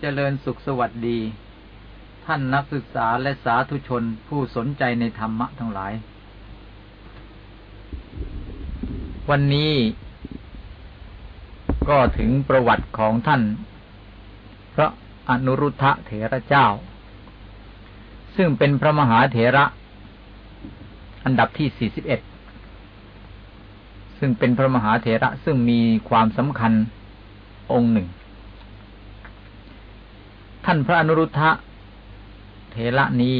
เจริญสุขสวัสดี ท่านนักศึกษาและสาธุชนผู้สนใจในธรรมะทั้งหลาย วันนี้ก็ถึงประวัติของท่าน พระอนุรุทธะเถระเจ้า ซึ่งเป็นพระมหาเถระ อันดับที่ 41 ซึ่งเป็นพระมหาเถระซึ่งมีความสำคัญองค์หนึ่ง ท่านพระอนุรุทธะเถระนี้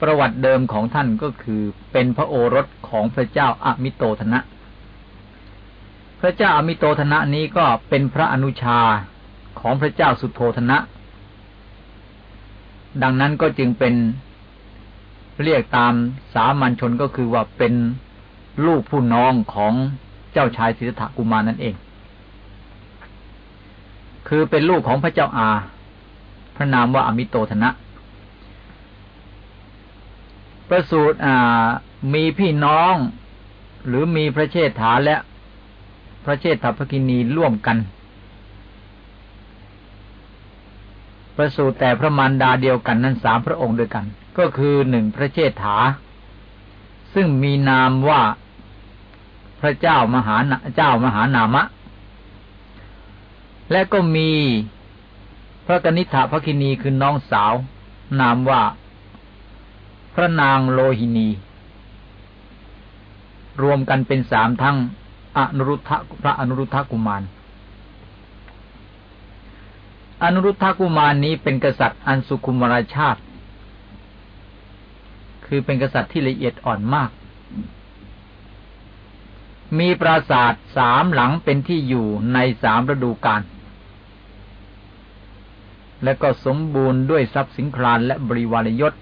ประวัติเดิมของท่านก็คือเป็นพระโอรสของพระเจ้าอามิโตธนะ พระเจ้าอามิโตธนะนี้ก็เป็นพระอนุชาของพระเจ้าสุโธธนะ ดังนั้นก็จึงเป็นเรียกตามสามัญชนก็คือว่าเป็นลูกผู้น้องของเจ้าชายสิทธัตถกุมารนั่นเอง คือเป็นลูกของพระเจ้าอา พระนามว่าอมิโตธนะ ประสูตรมีพี่น้อง หรือมีพระเชษฐาและ พระเชษฐพกินีร่วมกัน ประสูติแต่พระมารดาเดียวกันนั้นสามพระองค์ด้วยกัน ก็คือหนึ่งพระเชษฐา ซึ่งมีนามว่าพระเจ้ามหาเจ้ามหานามะ และก็มีพระกนิษฐาพระคินีคือน้องสาว นามว่า พระนางโลหินี รวมกันเป็นสามทั้งอนุรุทธะพระอนุรุทธกุมาร อนุรุทธกุมารนี้เป็นกษัตริย์อันสุขุมราชาติ คือเป็นกษัตริย์ที่ละเอียดอ่อนมาก มีปราสาทสามหลังเป็นที่อยู่ในสามฤดูกาล และก็สมบูรณ์ด้วยทรัพย์สินครานและบริวารยศ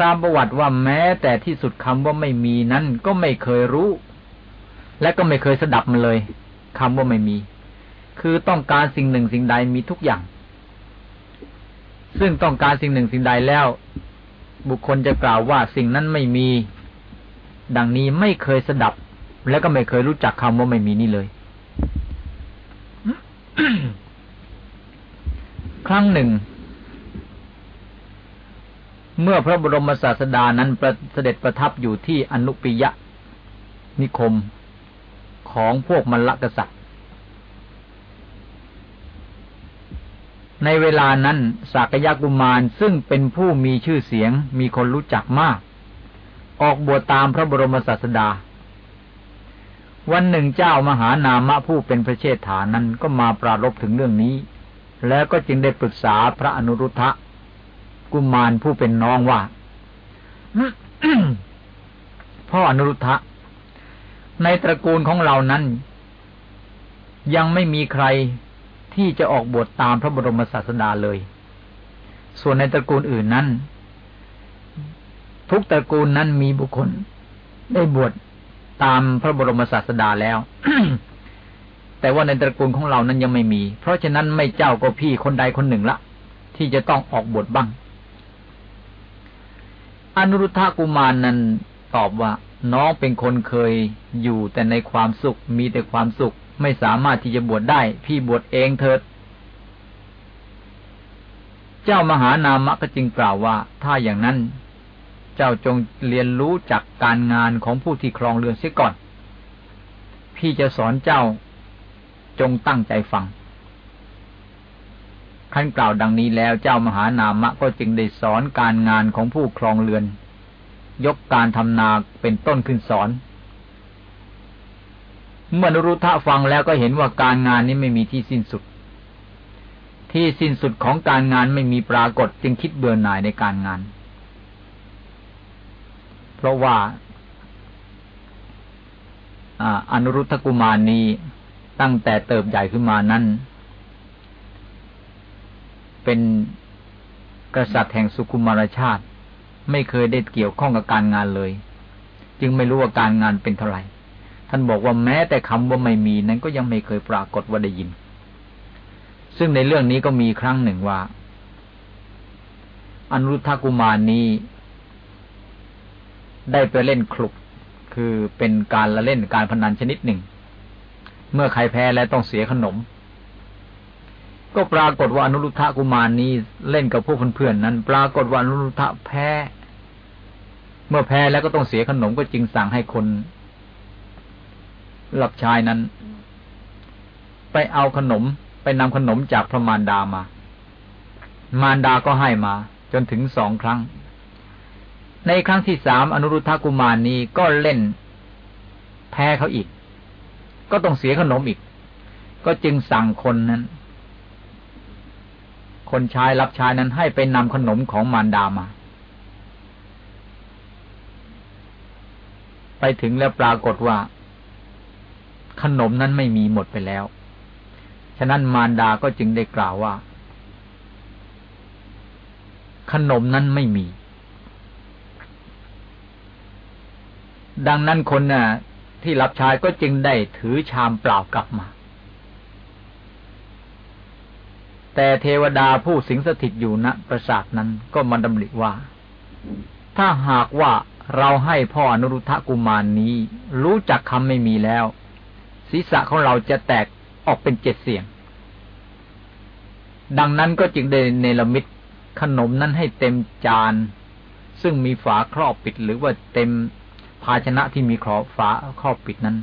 ตามประวัติว่าแม้แต่ที่สุดคำว่าไม่มีนั้นก็ไม่เคยรู้ และก็ไม่เคยสดับมันเลยคำว่าไม่มี คือต้องการสิ่งหนึ่งสิ่งใดมีทุกอย่าง ซึ่งต้องการสิ่งหนึ่งสิ่งใดแล้ว บุคคลจะกล่าวว่าสิ่งนั้นไม่มี ดังนี้ไม่เคยสดับ และก็ไม่เคยรู้จักคำว่าไม่มีนี่เลย ครั้งหนึ่ง เมื่อพระบรมศาสดานั้นประเสด็จประทับอยู่ที่อนุปิยะ นิคมของพวกมลกษัตริย์ ในเวลานั้นสากยกุมารซึ่งเป็นผู้มีชื่อเสียงมีคนรู้จักมาก ออกบวชตามพระบรมศาสดา วันหนึ่งเจ้ามหานามะผู้เป็นพระเชษฐานั้นก็มาปรารบถึงเรื่องนี้ แล้วก็จึงได้ปรึกษาพระอนุรุทธะกุมารผู้เป็นน้องว่าพ่ออนุรุทธะ ในตระกูลของเรานั้น ยังไม่มีใครที่จะออกบวชตามพระบรมศาสดาเลย ส่วนในตระกูลอื่นนั้น ทุกตระกูลนั้นมีบุคคล ได้บวชตามพระบรมศาสดาแล้ว แต่ว่าในตระกูลของเรานั้นยังไม่มี เพราะฉะนั้นไม่เจ้าก็พี่คนใดคนหนึ่งละ ที่จะต้องออกบวชบ้าง อนุรุทธากุมารนั้นตอบว่า น้องเป็นคนเคยอยู่แต่ในความสุข มีแต่ความสุข ไม่สามารถที่จะบวชได้ พี่บวชเองเถิด เจ้ามหานามะก็จึงกล่าวว่า ถ้าอย่างนั้น เจ้าจงเรียนรู้จากการงานของผู้ที่ครองเรือนเสียก่อน พี่จะสอนเจ้า จงตั้งใจฟังขั้นกล่าวดังนี้แล้วเจ้ามหานามะก็จึงได้สอนการงานของผู้ครองเรือน ยกการทำนาเป็นต้นขึ้นสอน เมื่อนรุทะฟังแล้วก็เห็นว่าการงานนี้ไม่มีที่สิ้นสุด ที่สิ้นสุดของการงานไม่มีปรากฏจึงคิดเบื่อหน่ายในการงาน เพราะว่าอนุรุทธกุมารนี้ ตั้งแต่เติบใหญ่ขึ้นมานั้น เป็นกษัตริย์แห่งสุขุมารชาติ ไม่เคยได้เกี่ยวข้องกับการงานเลย จึงไม่รู้ว่าการงานเป็นเท่าไหร่ ท่านบอกว่าแม้แต่คำว่าไม่มีนั้นก็ยังไม่เคยปรากฏว่าได้ยิน ซึ่งในเรื่องนี้ก็มีครั้งหนึ่งว่า อนุรุทธกุมารนี้ ได้ไปเล่นคลุกคือเป็นการละเล่นการพนันชนิดหนึ่ง เมื่อใครแพ้แล้วต้องเสียขนม ก็ปรากฏว่าอนุรุทธะกุมารนี้เล่นกับพวกเพื่อนๆนั้น ปรากฏว่าอนุรุทธะแพ้ เมื่อแพ้แล้วก็ต้องเสียขนมก็จึงสั่งให้คนหลับชายนั้น ไปเอาขนมไปนำขนมจากพระมารดามา มารดาก็ให้มา จนถึงสองครั้ง ในครั้งที่สามอนุรุทธกุมารนี้ก็เล่น แพ้เขาอีก ก็ต้องเสียขนมอีก ก็จึงสั่งคนนั้น คนชายรับชายนั้นให้ไปนำขนมของมารดามา ไปถึงแล้วปรากฏว่า ขนมนั้นไม่มีหมดไปแล้ว ฉะนั้นมารดาก็จึงได้กล่าวว่า ขนมนั้นไม่มี ดังนั้นคนน่ะ ที่รับใชายก็จึงได้ถือชามเปล่ากลับมา แต่เทวดาผู้สิงสถิตอยู่ณปราสาทนั้นก็มาดำริว่า ถ้าหากว่าเราให้พ่ออนุรุทธกุมารนนี้ รู้จักคำไม่มีแล้ว ศีรษะของเราจะแตกออกเป็นเจ็ดเสียง ดังนั้นก็จึงได้เนรมิตขนมนั้นให้เต็มจาน ซึ่งมีฝาครอบปิดหรือว่าเต็ม ภาชนะที่มีขอบฝาครอบปิดนั้น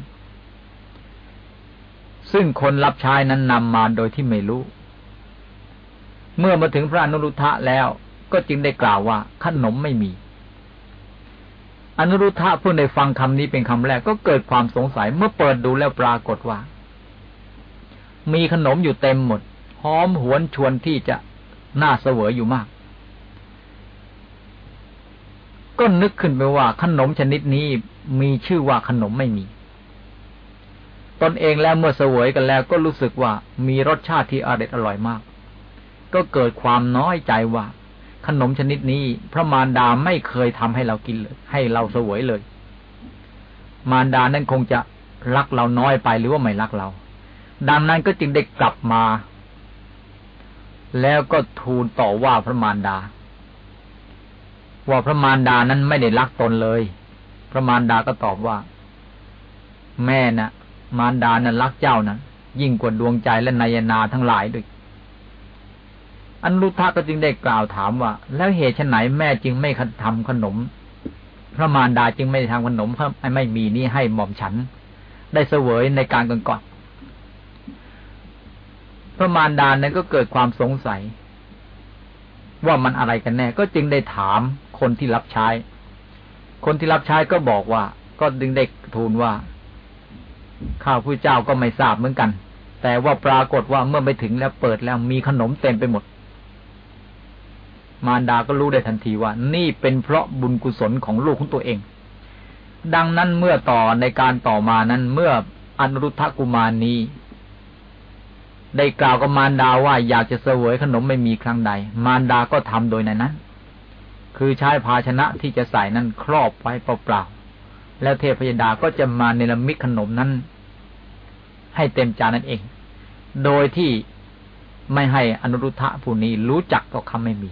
ซึ่งคนรับใช้นั้นนำมาโดยที่ไม่รู้ เมื่อมาถึงพระอนุรุทธะแล้วก็จึงได้กล่าวว่าขนมไม่มี อนุรุทธะผู้ในฟังคำนี้เป็นคำแรกก็เกิดความสงสัยเมื่อเปิดดูแล้วปรากฏว่า มีขนมอยู่เต็มหมดหอมหวนชวนที่จะน่าเสวยอยู่มาก ก็นึกขึ้นไปว่าขนมชนิดนี้มีชื่อว่าขนมไม่มี ตนเองแล้วเมื่อเสวยกันแล้วก็รู้สึกว่ามีรสชาติที่อร่อยอร่อยมาก ก็เกิดความน้อยใจว่า ขนมชนิดนี้ พระมารดาไม่เคยทำให้เรากินเลยให้เราเสวยเลย มารดานั้นคงจะรักเราน้อยไปหรือว่าไม่รักเรา ดังนั้นก็จึงได้กลับมา แล้วก็ทูลต่อว่าพระมารดา ว่าพระมารดานั้นไม่ได้รักตนเลย พระมารดาก็ตอบว่า แม่นะ่ะ มารดานั้นรักเจ้านะยิ่งกว่าดวงใจและนายนาทั้งหลายด้วยอันรุทธะก็จึงได้กล่าวถามว่า แล้วเหตุไฉนแม่จึงไม่ทำขนม พระมารดาจึงไม่ทำขนมเพราะไม่มีนี่ให้หม่อมฉัน ได้เสวยในการก่อนพระมารดานั้นก็เกิดความสงสัย ว่ามันอะไรกันแน่ ก็จึงได้ถาม คนที่รับใช้ คนที่รับใช้ก็บอกว่า ก็ดึงเด็กทูลว่า ข้าวผู้เจ้าก็ไม่ทราบเหมือนกัน แต่ว่าปรากฏว่าเมื่อไปถึงแล้วเปิดแล้วมีขนมเต็มไปหมด มารดาก็รู้ได้ทันทีว่า นี่เป็นเพราะบุญกุศลของลูกของตัวเอง ดังนั้นเมื่อต่อในการต่อมานั้นเมื่ออนุรุทธกุมารนี้ได้กล่าวกับมารดาว่าอยากจะเสวยขนมไม่มีครั้งใด มารดาก็ทำโดยในนั้น คือใช้ภาชนะที่จะใส่นั้นครอบไว้เปล่าๆ แล้วเทพยดาก็จะมาเนรมิตขนมนั้น ให้เต็มจานนั่นเอง โดยที่ไม่ให้อนุรุทธะผู้นี้รู้จักต่อคำไม่มี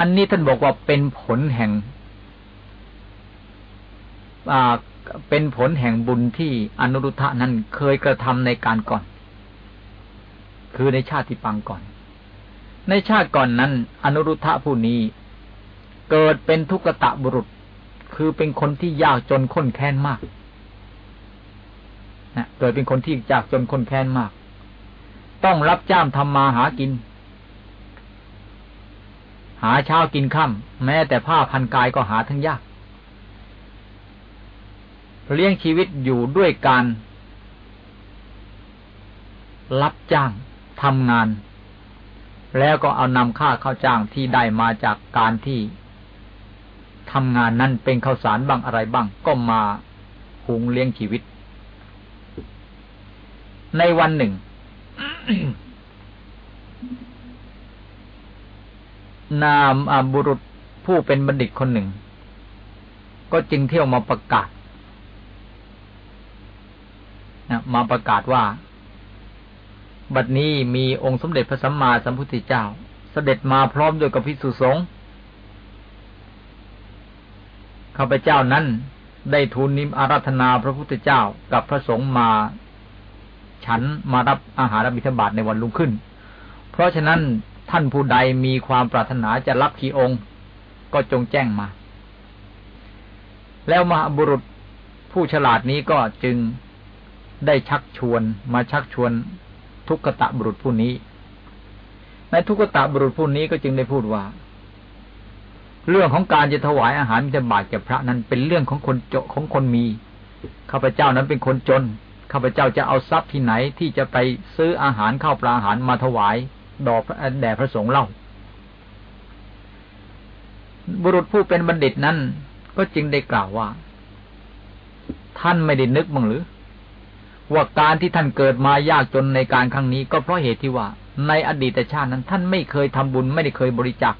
อันนี้ท่านบอกว่าเป็นผลแห่งเป็นผลแห่งบุญที่อนุรุทธะนั้นเคยกระทำในการก่อน คือในชาติปังก่อน ในชาติก่อนนั้น อนุรุทธะผู้นี้ เกิดเป็นทุกตะบุรุษ คือเป็นคนที่ยากจนข้นแค้นมากนะเกิดเป็นคนที่ยากจนข้นแค้นมาก ต้องรับจ้างทำมาหากิน หาเช้ากินค่ำแม้แต่ผ้าพันกายก็หาทั้งยาก เลี้ยงชีวิตอยู่ด้วยการ รับจ้างทำงาน แล้วก็เอานำค่าข้าวจ้างที่ได้มาจากการที่ทำงานนั้นเป็นข้าวสารบ้างอะไรบ้าง ก็มาหุงเลี้ยงชีวิต ในวันหนึ่ง นามบุรุษผู้เป็นบัณฑิตคนหนึ่ง ก็จึงเที่ยวมาประกาศนะมาประกาศว่า บัดนี้มีองค์สมเด็จพระสัมมาสัมพุทธเจ้า เสด็จมาพร้อมด้วยกับพิสุสงฆ์ข้าพเจ้านั้นได้ทูลนิมอารัธนาพระพุทธเจ้ากับพระสงฆ์มา ฉันมารับอาหารบิณฑบาตในวันรุ่งขึ้น เพราะฉะนั้นท่านผู้ใดมีความปรารถนาจะรับขี่องค์ ก็จงแจ้งมา แล้วมหาบุรุษผู้ฉลาดนี้ก็จึงได้ชักชวนมาชักชวน ทุกขตะบุรุษผู้นี้ ในทุกขตะบุรุษผู้นี้ก็จึงได้พูดว่า เรื่องของการจะถวายอาหารมิถบาตแก่พระนั้นเป็นเรื่องของคนโจของคนมีข้าพเจ้านั้นเป็นคนจนข้าพเจ้าจะเอาทรัพย์ที่ไหนที่จะไปซื้ออาหารข้าวปลาอาหารมาถวายดอกแด่พระสงฆ์เล่า บุรุษผู้เป็นบัณฑิตนั้น ก็จึงได้กล่าวว่า ท่านไม่ได้นึกมั้งหรือ ว่าการที่ท่านเกิดมายากจนในการครั้งนี้ ก็เพราะเหตุที่ว่า ในอดีตชาตินั้น ท่านไม่เคยทำบุญ ไม่ได้เคยบริจาค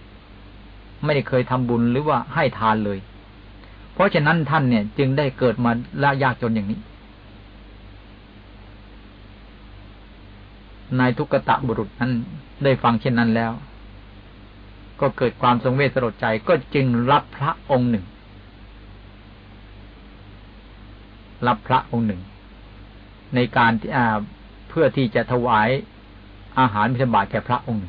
ไม่ได้เคยทำบุญหรือว่าให้ทานเลย เพราะฉะนั้นท่านเนี่ย จึงได้เกิดมาละยากจนอย่างนี้นายทุกตะบุรุษนั้น ได้ฟังเช่นนั้นแล้ว ก็เกิดความทรงเวชสลดใจก็จึงรับพระองค์หนึ่ง รับพระองค์หนึ่ง ในการที่เพื่อที่จะถวายอาหารพิธบาตแก่พระองค์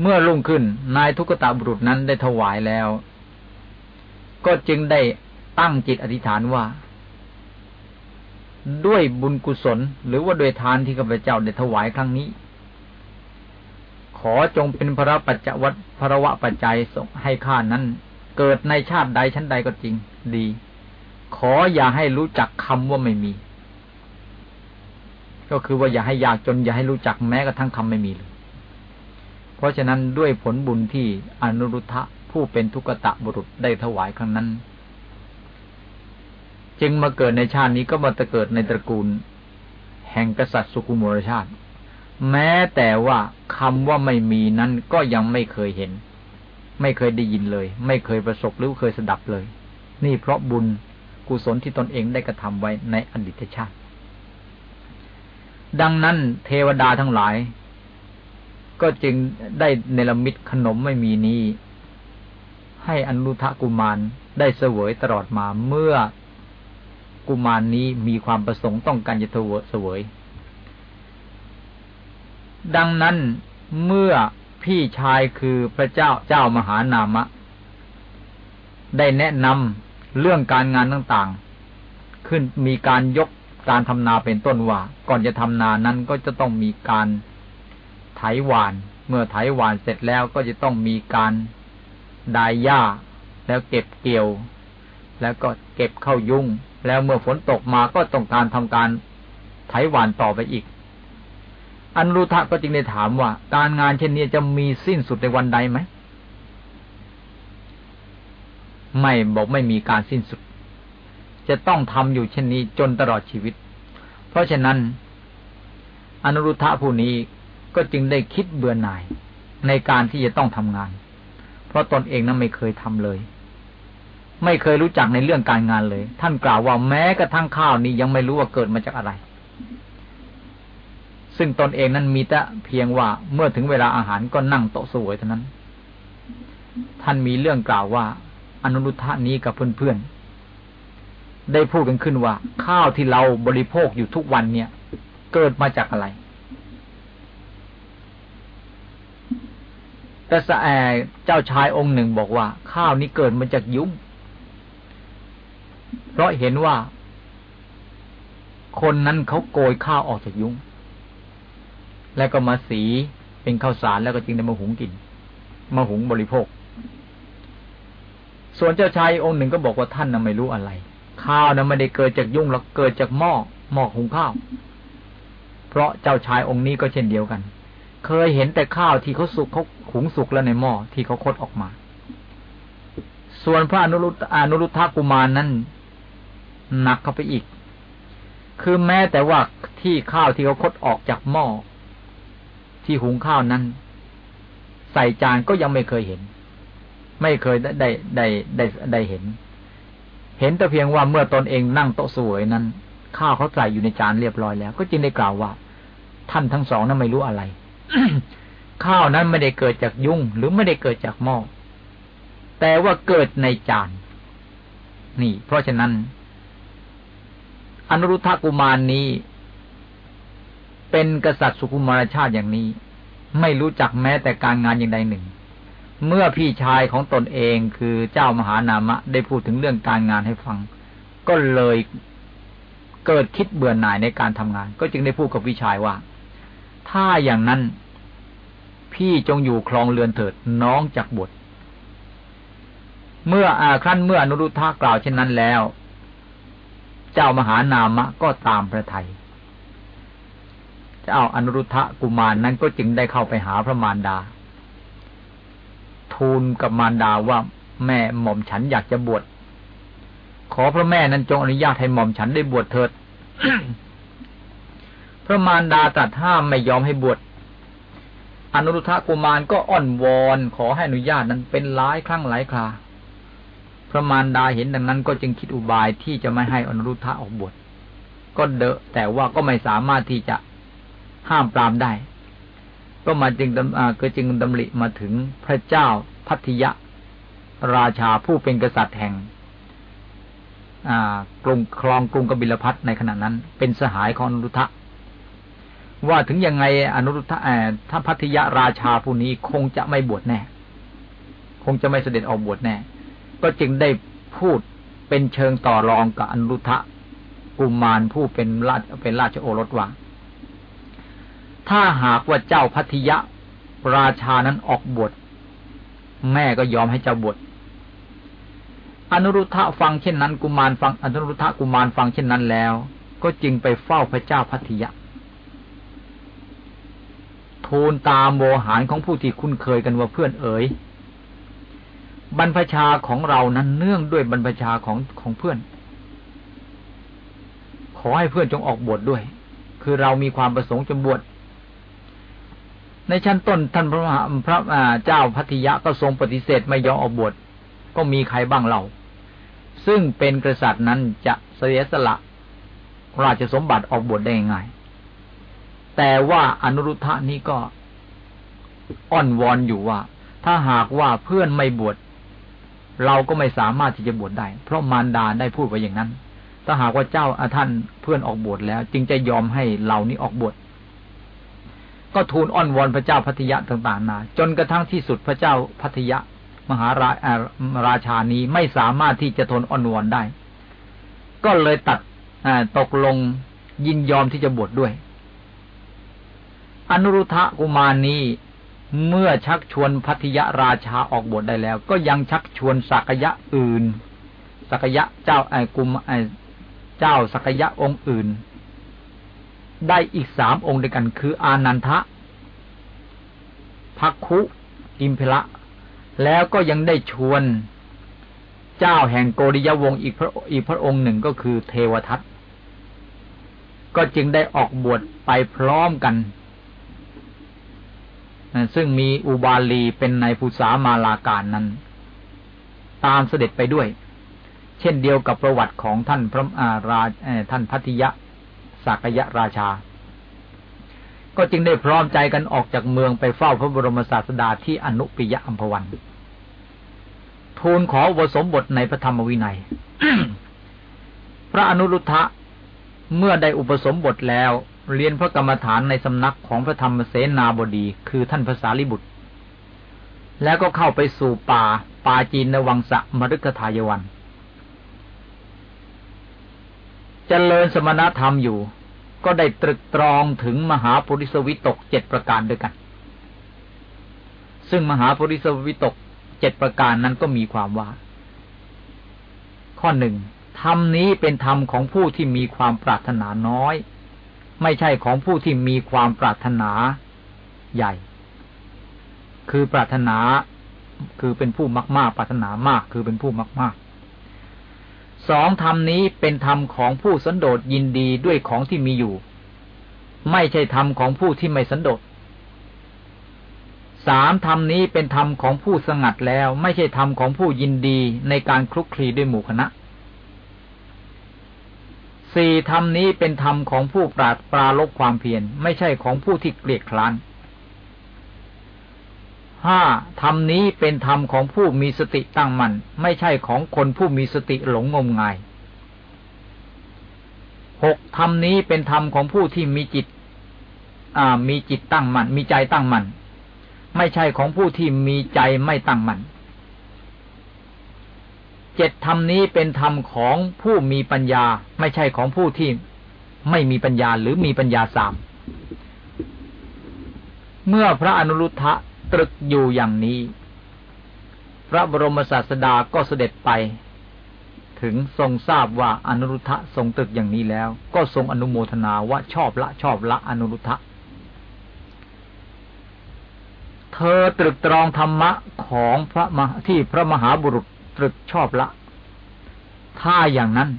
เมื่อรุ่งขึ้นนายทุกตะบุรุษนั้นได้ถวายแล้ว ก็จึงได้ตั้งจิตอธิษฐานว่า ด้วยบุญกุศล หรือว่าโดยทานที่ข้าพเจ้าได้ถวายครั้งนี้ ขอจงเป็นพระปัจจวัตพระวะปัจจัยส่งให้ข้านั้น เกิดในชาติใดชั้นใดก็จริงดี ขออย่าให้รู้จักคำว่าไม่มี ก็คือว่าอย่าให้ยากจนอย่าให้รู้จักแม้กระทั่งคำไม่มีเลย เพราะฉะนั้นด้วยผลบุญที่อนุรุทธะผู้เป็นทุกตะบุรุษได้ถวายครั้งนั้น จึงมาเกิดในชาตินี้ก็มาตะเกิดในตระกูล แห่งกษัตริย์สุกุมรชาติ แม้แต่ว่าคำว่าไม่มีนั้นก็ยังไม่เคยเห็น ไม่เคยได้ยินเลย ไม่เคยประสบหรือเคยสดับเลย นี่เพราะบุญ กุศลที่ตนเองได้กระทำไว้ในอดีตชาติ ดังนั้นเทวดาทั้งหลาย ก็จึงได้เนรมิตขนมไม่มีนี้ ให้อนุทะกุมารได้เสวยตลอดมาเมื่อกุมารนนี้มีความประสงค์ต้องการจะเสวย ดังนั้นเมื่อพี่ชายคือพระเจ้าเจ้ามหานามะ ได้แนะนำ เรื่องการงานต่างๆ ขึ้นมีการยกการทำนาเป็นต้นว่า ก่อนจะทำนานั้นก็จะต้องมีการไถหวาน เมื่อไถหวานเสร็จแล้วก็จะต้องมีการดายหญ้า แล้วเก็บเกี่ยว แล้วก็เก็บเข้ายุ่ง แล้วเมื่อฝนตกมาก็ต้องการทำการไถหวานต่อไปอีก อันรุทะก็จึงได้ถามว่า การงานเช่นนี้จะมีสิ้นสุดในวันใดไหม ไม่บอกไม่มีการสิ้นสุด จะต้องทำอยู่เช่นนี้จนตลอดชีวิต เพราะฉะนั้น อนุรุทธะผู้นี้ก็จึงได้คิดเบื่อหน่ายในการที่จะต้องทำงาน เพราะตนเองนั้นไม่เคยทำเลย ไม่เคยรู้จักในเรื่องการงานเลย ท่านกล่าวว่าแม้กระทั่งข้าวนี้ยังไม่รู้ว่าเกิดมาจากอะไร ซึ่งตนเองนั้นมีแต่เพียงว่าเมื่อถึงเวลาอาหารก็นั่งโต๊ะสวยเท่านั้น ท่านมีเรื่องกล่าวว่า อนุรุทธานี้กับเพื่อนๆ ได้พูดกันขึ้นว่า ข้าวที่เราบริโภคอยู่ทุกวันเนี่ย เกิดมาจากอะไร แต่สแอเจ้าชายองค์หนึ่งบอกว่า ข้าวนี้เกิดมาจากยุ้งเพราะเห็นว่า คนนั้นเขาโกยข้าวออกจากยุ้งแล้วก็มาสีเป็นข้าวสารแล้วก็จึงได้มาหุงกิน มาหุงบริโภค ส่วนเจ้าชายองค์หนึ่งก็บอกว่าท่านน่ะไม่รู้อะไร ข้าวนั้นไม่ได้เกิดจากยุ้งหรอกเกิดจากหม้อหม้อหุงข้าว เพราะเจ้าชายองค์นี้ก็เช่นเดียวกัน เคยเห็นแต่ข้าวที่เขาสุกเขาหุงสุกแล้วในหม้อที่เขาคดออกมา ส่วนพระอนุรุตอนุรุทธกุมารนั้นหนักเข้าไปอีก คือแม้แต่ว่าที่ข้าวที่เขาคดออกจากหม้อที่หุงข้าวนั้น ใส่จานก็ยังไม่เคยเห็น ไม่เคยได้ได้ได้ได้ได้เห็น เห็นแต่เพียงว่าเมื่อตนเองนั่งโต๊ะสวยนั้น ข้าวเขาใส่อยู่ในจานเรียบร้อยแล้ว ก็จึงได้กล่าวว่า ท่านทั้งสองนั้นไม่รู้อะไรข้าวนั้นไม่ได้เกิดจากยุ้งหรือไม่ได้เกิดจากหม้อแต่ว่าเกิดในจาน นี่ เพราะฉะนั้น อนุรุทธกุมารนนี้ เป็นกษัตริย์สุกุมารชาติอย่างนี้ ไม่รู้จักแม้แต่การงานอย่างใดหนึ่ง เมื่อพี่ชายของตนเองคือเจ้ามหานามะ ได้พูดถึงเรื่องการงานให้ฟัง ก็เลยเกิดคิดเบื่อหน่ายในการทำงาน ก็จึงได้พูดกับพี่ชายว่า ถ้าอย่างนั้น พี่จงอยู่คลองเรือนเถิดน้องจากบท เมื่ออาครั้นเมื่ออนุรุทธะกล่าวเช่นนั้นแล้ว เจ้ามหานามะก็ตามพระไทยเจ้าอนุรุทธะกุมารนั้นก็จึงได้เข้าไปหาพระมารดา ทูลกับมารดาว่าแม่หม่อมฉันอยากจะบวช ขอพระแม่นั้นจงอนุญาตให้หม่อมฉันได้บวชเถิด พระมารดาตรัสห้ามไม่ยอมให้บวช อนุรุทธะกุมารก็อ้อนวอนขอให้อนุญาตนั้นเป็นหลายครั้งหลายครา พระมารดาเห็นดังนั้นก็จึงคิดอุบายที่จะไม่ให้อนุรุทธะออกบวช ก็เดอะแต่ว่าก็ไม่สามารถที่จะห้ามปรามได้ ก็มาจึงก็จึงดำริมาถึงพระเจ้าพัทยะ ราชาผู้เป็นกษัตริย์แห่งกรุงครองกรุงกบิลพัทในขณะนั้น เป็นสหายของอนุรุทธะว่าถึงยังไงอนุรุทธะถ้าพัทยะราชาผู้นี้คงจะไม่บวชแน่ คงจะไม่เสด็จออกบวชแน่ ก็จึงได้พูดเป็นเชิงต่อรองกับอนุรุทธะกุมารผู้เป็นราชเป็นราชโอรสว่า ถ้าหากว่าเจ้าพัทยะ ราชานั้นออกบวชแม่ก็ยอมให้เจ้าบวชอนุรุทธะฟังเช่นนั้นกุมารฟังอนุรุทธะกุมารฟังเช่นนั้นแล้ว ก็จึงไปเฝ้าพระเจ้าพัทยะ ทูลตามโมหารของผู้ที่คุ้นเคยกันว่าเพื่อนเอ๋ยบรรพชาของเรานั้นเนื่องด้วยบรรพชาของของเพื่อน ขอให้เพื่อนจงออกบวชดด้วย คือเรามีความประสงค์จะบวช ในชั้นต้นท่านพระพระเจ้าพัทยะก็ทรงปฏิเสธไม่ยอมออกบวชก็มีใครบ้างเรา ซึ่งเป็นกษัตริย์นั้นจะเสียสละราชสมบัติออกบวชได้ง่ายแต่ว่าอนุรุทธะนี้ก็อ้อนวอนอยู่ว่า ถ้าหากว่าเพื่อนไม่บวชเราก็ไม่สามารถที่จะบวชได้ เพราะมารดาได้พูดไว้อย่างนั้น ถ้าหากว่าเจ้าอาท่านเพื่อนออกบวชแล้ว จึงจะยอมให้เรานี้ออกบวช ก็ทูลอ้อนวอนพระเจ้าพัทยะต่างๆนาจนกระทั่งที่สุดพระเจ้าพัทยะ มหาราราชานี้ไม่สามารถที่จะทนอ้อนวอนได้ ก็เลยตัดตกลงยินยอมที่จะบวชดด้วย อนุรุทธะกุมารนี้เมื่อชักชวนพัทยราชาออกบทได้แล้ว ก็ยังชักชวนสักยะอื่น สักยะเจ้าไอ้กุมไอ้เจ้าสักยะองค์อื่น ได้อีกสามองค์ด้วยกัน คืออานันทะพักคุอิมเพละแล้วก็ยังได้ชวนเจ้าแห่งโกริยวงศ์อีกพระอีกพระองค์หนึ่งก็คือเทวทัตก็จึงได้ออกบวชไปพร้อมกัน ซึ่งมีอุบาลีเป็นในภูษามาลาการนั้น ตามเสด็จไปด้วย เช่นเดียวกับประวัติของท่านพระอาราท่านพัทยะ สักยะราชา ก็จึงได้พร้อมใจกันออกจากเมืองไปเฝ้าพระบรมศาสดาที่อนุปิยะอัมพวัน ทูลขอวสมบทในพระธรรมวินัย พระอนุรุทธะเมื่อได้อุปสมบทแล้วเรียนพระกรรมฐานในสำนักของพระธรรมเสนาบดี คือท่านภาษาลิบุตร แล้วก็เข้าไปสู่ป่าป่าจีนในวังสะมฤคทายวัน จเจริญสมณธรรมอยู่ ก็ได้ตรึกตรองถึงมหาปุริสวิตกเจ็ดประการด้วยกัน ซึ่งมหาปุริสวิตกเจ็ดประการนั้นก็มีความว่า ข้อหนึ่งธรรมนี้เป็นธรรมของผู้ที่มีความปรารถนาน้อย ไม่ใช่ของผู้ที่มีความปรารถนาใหญ่ คือปรารถนา คือเป็นผู้มากมากปรารถนามาก คือเป็นผู้มากมาก สองธรรมนี้เป็นธรรมของผู้สันโดษยินดีด้วยของที่มีอยู่ ไม่ใช่ธรรมของผู้ที่ไม่สันโดษสามธรรมนี้เป็นธรรมของผู้สงัดแล้ว ไม่ใช่ธรรมของผู้ยินดีในการคลุกคลีด้วยหมู่คณะสี่ธรรมนี้เป็นธรรมของผู้ปราดปราลบความเพียรไม่ใช่ของผู้ที่เกลียดคลาน ห้าธรรมนี้เป็นธรรมของผู้มีสติตั้งมัน่นไม่ใช่ของคนผู้มีสติหลงงมงายหกธรรมนี้เป็นธรรมของผู้ที่มีจิต อ่า มีจิตตั้งมัน่นมีใจตั้งมัน่นไม่ใช่ของผู้ที่มีใจไม่ตั้งมัน่นเจ็ดธรรมนี้เป็นธรรมของผู้มีปัญญา ไม่ใช่ของผู้ที่ไม่มีปัญญาหรือมีปัญญาสามเมื่อพระอนุรุทธะ ตรึกอยู่อย่างนี้ พระบรมศาสดาก็เสด็จไป ถึงทรงทราบว่าอนุรุทธะทรงตรึกอย่างนี้แล้ว ก็ทรงอนุโมทนาว่าชอบละชอบละอนุรุทธะเธอตรึกตรองธรรมะของพระมที่พระมหาบุรุษตรึกชอบละ ถ้าอย่างนั้น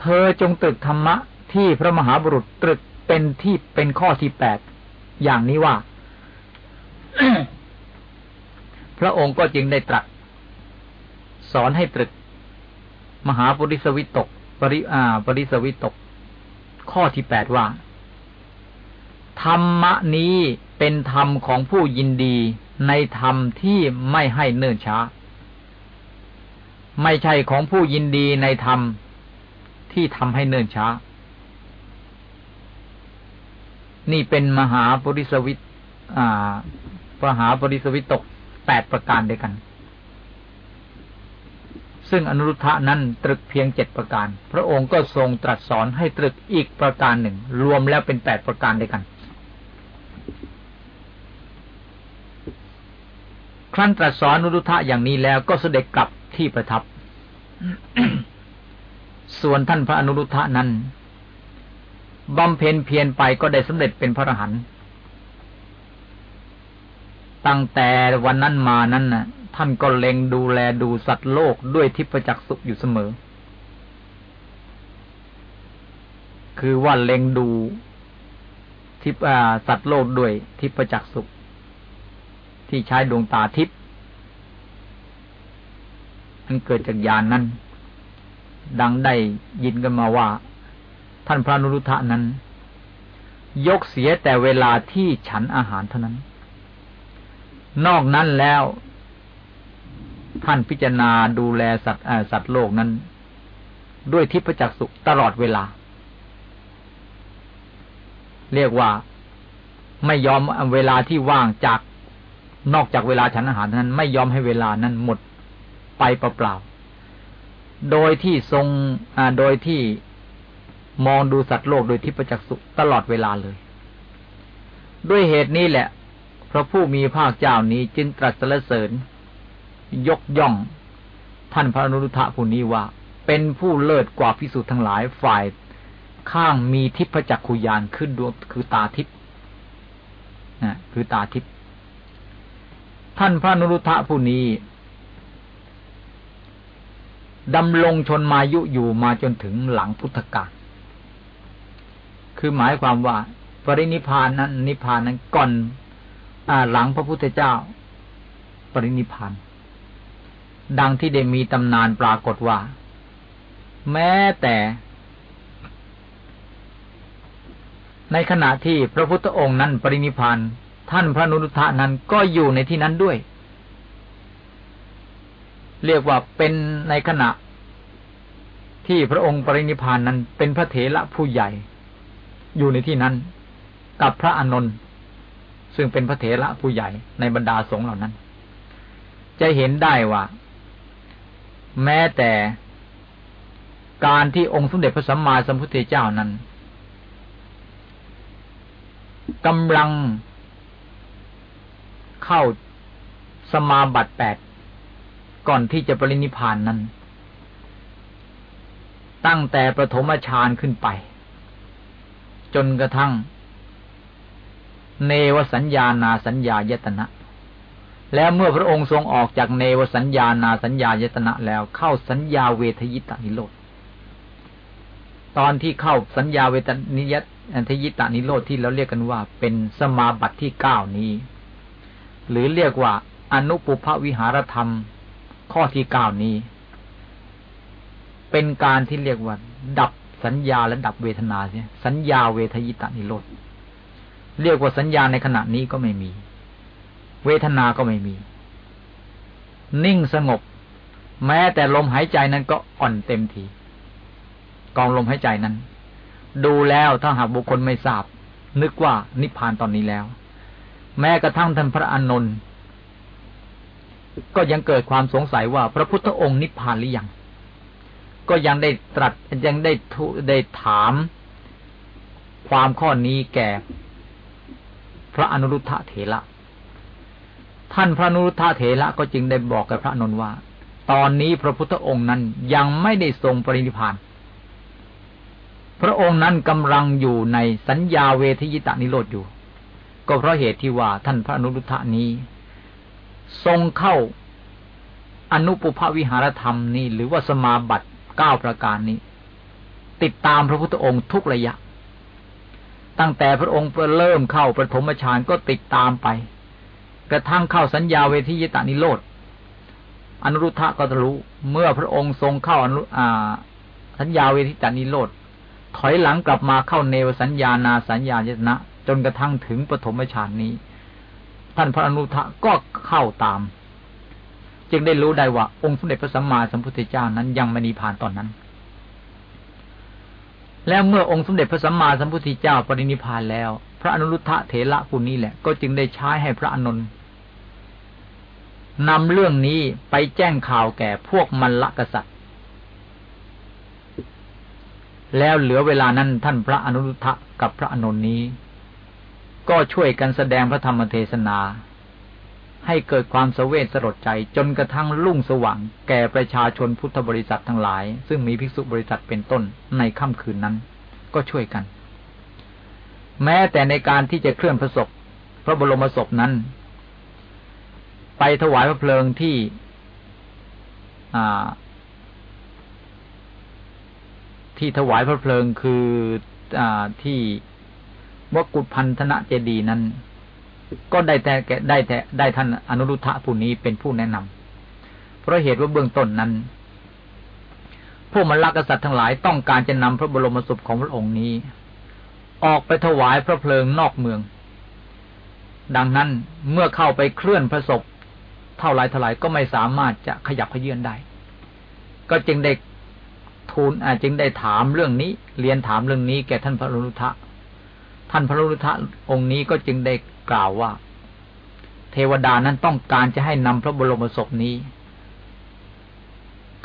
เธอจงตรึกธรรมะที่พระมหาบุรุษตรึกเป็นที่เป็นข้อที่แปดอย่างนี้ว่า พระองค์ก็จึงได้ตรัสสอนให้ตรึก มหาปริสวิตก ปริอาปริสวิตก ข้อที่แปดว่า ธรรมะนี้เป็นธรรมของผู้ยินดีในธรรมที่ไม่ให้เนิ่นช้า ไม่ใช่ของผู้ยินดีในธรรมที่ทำให้เนิ่นช้า นี่เป็นมหาปริสวิตอ่า มหาปริสวิตตกแปดประการด้วยกัน ซึ่งอนุรุทธะนั้นตรึกเพียงเจ็ดประการ พระองค์ก็ทรงตรัสสอนให้ตรึกอีกประการหนึ่ง รวมแล้วเป็นแปดประการด้วยกัน ครั้นตรัสสอนอนุรุทธะอย่างนี้แล้วก็เสด็จกลับที่ประทับ ส่วนท่านพระอนุรุทธะนั้นบำเพ็ญเพียรไปก็ได้สำเร็จเป็นพระอรหันต์ ตั้งแต่วันนั้นมานั้นน่ะ ท่านก็เล็งดูแลดูสัตว์โลกด้วยทิพจักสุอยู่เสมอ คือว่าเล็งดูทิพสัตว์โลกด้วยทิพจักสุที่ใช้ดวงตาทิพมันเกิดจากยานนั้น ดังได้ยินกันมาว่า ท่านพระนุรุทธะนั้น ยกเสียแต่เวลาที่ฉันอาหารเท่านั้น นอกนั้นแล้ว ท่านพิจารณาดูแลสัตว์สัตว์โลกนั้น ด้วยทิพจักสุตลอดเวลา เรียกว่าไม่ยอมเวลาที่ว่างจากนอกจากเวลาฉันอาหารนั้น ไม่ยอมให้เวลานั้นหมดไปเปล่าโดยที่ทรงโดยที่มองดูสัตว์โลกโดยทิพจักษุตลอดเวลาเลย ด้วยเหตุนี้แหละ พระผู้มีภาคเจ้านี้จึงตรัสสรรเสริญ ยกย่อง ท่านพระนุรุทธะผู้นี้ว่า เป็นผู้เลิศกว่าพิสุทั้งหลายฝ่ายข้างมีทิพจักขุยานขึ้นดวงคือตาทิพนะคือตาทิพท่านพระนุรุทธะผู้นี้ดำลงชนมายุอยู่มาจนถึงหลังพุทธกาลคือหมายความว่า ปรินิพานนั้น นิพานนั้นก่อน หลังพระพุทธเจ้า ปรินิพานดังที่ได้มีตำนานปรากฏว่า แม้แต่ ในขณะที่พระพุทธองค์นั้นปรินิพานท่านพระนุรุทธะนั้นก็อยู่ในที่นั้นด้วย เรียกว่าเป็นในขณะ ที่พระองค์ปรินิพานนั้นเป็นพระเถระผู้ใหญ่ อยู่ในที่นั้น กับพระอนนท์ ซึ่งเป็นพระเถระผู้ใหญ่ในบรรดาสงฆ์เหล่านั้น จะเห็นได้ว่า แม้แต่การที่องค์สมเด็จพระสัมมาสัมพุทธเจ้านั้นกำลังเข้าสมาบัติแปดก่อนที่จะปรินิพานนั้น ตั้งแต่ประถมฌานขึ้นไป จนกระทั่ง เนวสัญญานาสัญญายตนะ แล้วเมื่อพระองค์ทรงออกจากเนวสัญญานาสัญญายตนะแล้วเข้าสัญญาเวทยิตานิโรธตอนที่เข้าสัญญาเวทนิยทยิตานิโรธที่เราเรียกกันว่าเป็นสมาบัติที่เก้านี้ หรือเรียกว่าอนุปุพวิหารธรรม ข้อที่เก้านี้ เป็นการที่เรียกว่า ดับสัญญาและดับเวทนาเนี่ยสัญญาเวทยิตานิโรธ เรียกว่าสัญญาในขณะนี้ก็ไม่มี เวทนาก็ไม่มี นิ่งสงบ แม้แต่ลมหายใจนั้นก็อ่อนเต็มทีกองลมหายใจนั้น ดูแล้วถ้าหากบุคคลไม่ทราบ นึกว่านิพพานตอนนี้แล้ว แม้กระทั่งท่านพระอานนท์ก็ยังเกิดความสงสัยว่าพระพุทธองค์นิพพานหรือยังก็ยังได้ตรัสยังได้ทุได้ถามความข้อนี้แก่ ระอนุรุทธะเถระท่านพระอนุรุทธะเถระก็จึงได้บอกกับพระนนท์ว่า ตอนนี้พระพุทธองค์นั้นยังไม่ได้ทรงปรินิพาน พระองค์นั้นกำลังอยู่ในสัญญาเวทยิตานิโรธอยู่ ก็เพราะเหตุที่ว่าท่านพระอนุรุทธะนี้ ทรงเข้าอนุปุพวิหารธรรมนี้ หรือว่าสมาบัติเก้าประการนี้ ติดตามพระพุทธองค์ทุกระยะ ตั้งแต่พระองค์เริ่มเข้าปฐมฌานก็ติดตามไป กระทั่งเข้าสัญญาเวทียตานิโรธอนุรุทธะก็จะรู้ เมื่อพระองค์ทรงเข้าอนุสัญญาเวทิตานิโรธถอยหลังกลับมาเข้าเนวสัญญานาสัญญาเจตนะ จนกระทั่งถึงปฐมฌานนี้ ท่านพระอนุทะก็เข้าตาม จึงได้รู้ได้ว่า องค์สมเด็จพระสัมมาสัมพุทธเจ้านั้นยังไม่นิพานตอนนั้น แล้วเมื่อองค์สมเด็จพระสัมมาสัมพุทธเจ้าปรินิพานแล้ว พระอนุรุทธะเถระผู้นี้แหละ ก็จึงได้ใช้ให้พระอนุนนำเรื่องนี้ไปแจ้งข่าวแก่พวกมันละกษัตริย์ แล้วเหลือเวลานั้นท่านพระอนุรุทธะกับพระอนุนนี้ ก็ช่วยกันแสดงพระธรรมเทศนา ให้เกิดความสเวทสลดใจจนกระทั่งรุ่งสว่าง แก่ประชาชนพุทธบริษัททั้งหลาย ซึ่งมีภิกษุบริษัทเป็นต้นในค่ำคืนนั้น ก็ช่วยกัน แม้แต่ในการที่จะเคลื่อนพระศพพระบรมศพนั้น ไปถวายพระเพลิงที่ที่ถวายพระเพลิงคืออที่วกุฏพันธนะเจดีนั้น ก็ได้แต่แกได้แต่ได้ท่านอนุรุทธะผู้นี้เป็นผู้แนะนำเพราะเหตุว่าเบื้องต้นนั้น พวกมรรคกษัตริย์ทั้งหลายต้องการจะนำพระบรมศพของพระองค์นี้ ออกไปถวายพระเพลิงนอกเมือง ดังนั้นเมื่อเข้าไปเคลื่อนพระศพเท่าไรเท่าไรก็ไม่สามารถจะขยับขยื่นได้ ก็จึงได้ทูลจึงได้ถามเรื่องนี้ เรียนถามเรื่องนี้แก่ท่านพระรุทธะท่านพระรุทธะองค์นี้ก็จึงได้ กล่าวว่า เทวดานั้นต้องการจะให้นำพระบรมศพนี้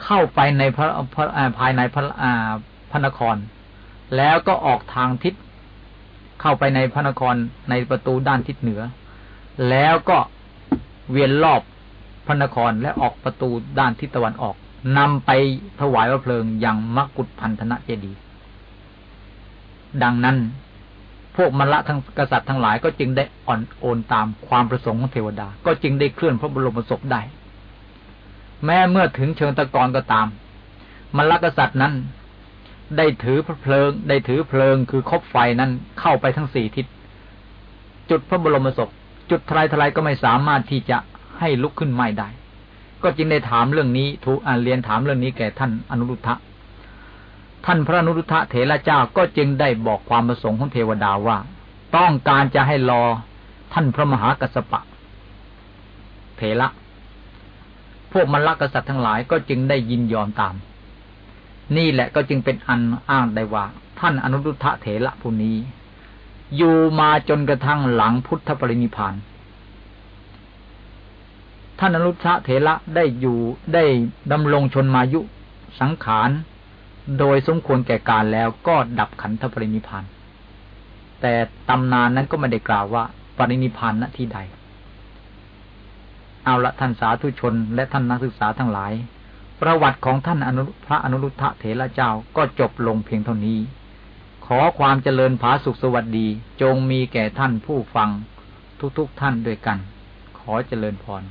เข้าไปในพระพระภายในพระพระนคร แล้วก็ออกทางทิศ เข้าไปในพระนครในประตูด้านทิศเหนือ แล้วก็เวียนรอบพระนครและออกประตูด้านทิศตะวันออกนำไปถวายพระเพลิงอย่างมกุฏพันธนะเจดี ดังนั้น พวกมรละทั้งกษัตริย์ทั้งหลายก็จึงได้อ่อนโอนตามความประสงค์ของเทวดา ก็จึงได้เคลื่อนพระบรมศพได้ แม้เมื่อถึงเชิงตะกอนก็ตามมรรกษัตริย์นั้น ได้ถือพระเพลิง ได้ถือเพลิงคือคบไฟนั้นเข้าไปทั้งสี่ทิศ จุดพระบรมศพ จุดทลายทลายก็ไม่สามารถที่จะให้ลุกขึ้นไหม้ได้ ก็จึงได้ถามเรื่องนี้ ถูกอ่านเรียนถามเรื่องนี้แก่ท่านอนุรุทธะ ท่านพระนุรุทธะเถระเจ้าก็จึงได้บอกความประสงค์ของเทวดาว่า ต้องการจะให้รอท่านพระมหากัสปะเถระพวกมรรคกษัตริย์ทั้งหลายก็จึงได้ยินยอมตาม นี่แหละก็จึงเป็นอันอ้างได้ว่า ท่านอนุรุทธะเถระผู้นี้ อยู่มาจนกระทั่งหลังพุทธปรินิพานท่านอนุรุทธะเถระได้อยู่ได้ดำรงชนมายุ สังขาร โดยสมควรแก่การแล้วก็ดับขันธปรินิพาน แต่ตำนานนั้นก็ไม่ได้กล่าวว่าปรินิพานณที่ใด เอาละท่านสาธุชนและท่านนักศึกษาทั้งหลาย ประวัติของท่านอนุพระอนุรุทธะเถระเจ้าก็จบลงเพียงเท่านี้ ขอความเจริญผาสุขสวัสดีจงมีแก่ท่านผู้ฟังทุกๆทท่านด้วยกัน ขอเจริญพร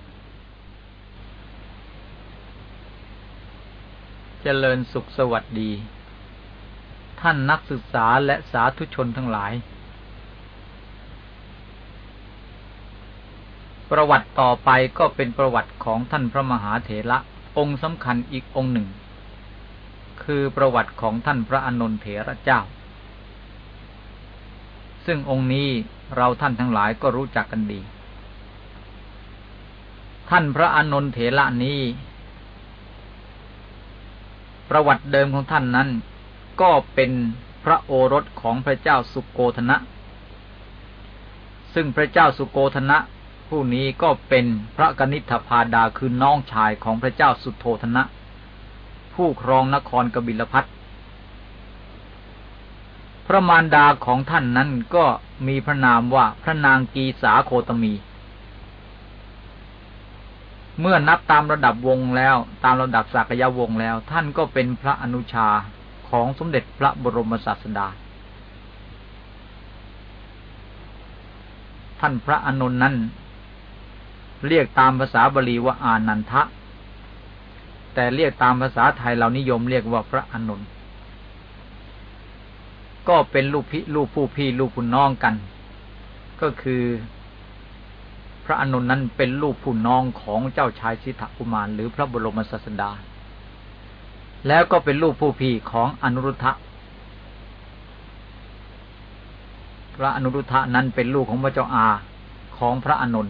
เจริญสุขสวัสดี ท่านนักศึกษาและสาธุชนทั้งหลาย ประวัติต่อไปก็เป็นประวัติของท่านพระมหาเถระองค์สำคัญอีกองค์หนึ่ง คือประวัติของท่านพระอนนทเถระเจ้า ซึ่งองค์นี้เราท่านทั้งหลายก็รู้จักกันดี ท่านพระอนนทเถระนี้ ประวัติเดิมของท่านนั้น ก็เป็นพระโอรสของพระเจ้าสุโกธนะ ซึ่งพระเจ้าสุโกธนะ ผู้นี้ก็เป็นพระกนิษฐพาดาคือน้องชายของพระเจ้าสุโธธนะ ผู้ครองนครกบิลพัทพระมารดาของท่านนั้นก็มีพระนามว่าพระนางกีสาโคตมี เมื่อนับตามระดับวงแล้ว ตามระดับสักยวงแล้ว ท่านก็เป็นพระอนุชาของสมเด็จพระบรมศาสดา ท่านพระอนุนนั้น เรียกตามภาษาบาลีว่าอานันทะ แต่เรียกตามภาษาไทยเรานิยมเรียกว่าพระอนุนก็เป็นลูกพี่ลูกผู้พี่ลูกผู้น้องกัน ก็คือ พระอนุนนั้นเป็นลูกผู้น้องของเจ้าชายสิทธกุมารหรือพระบรมศาสดา แล้วก็เป็นลูกผู้พี่ของอนุรุทธะพระอนุรุทธะนั้นเป็นลูกของพระเจ้าอาของพระอนุน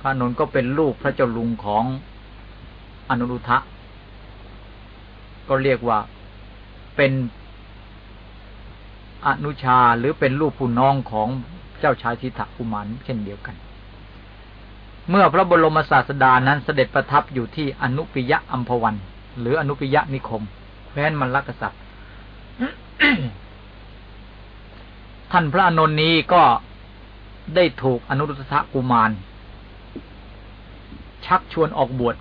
พระอนุนก็เป็นลูกพระเจ้าลุงของอนุรุทธะก็เรียกว่าเป็นอนุชาหรือเป็นลูกผู้น้องของเจ้าชายทิฏฐกุมารเช่นเดียวกัน เมื่อพระบรมศาสดานั้นเสด็จประทับอยู่ที่อนุปิยะอัมพวัน หรืออนุปิยะนิคมแคว้นมันลกษัตริย์ท่านพระอนนท์นี้ก็ได้ถูกอนุรุตถะกุมาร ชักชวนออกบวช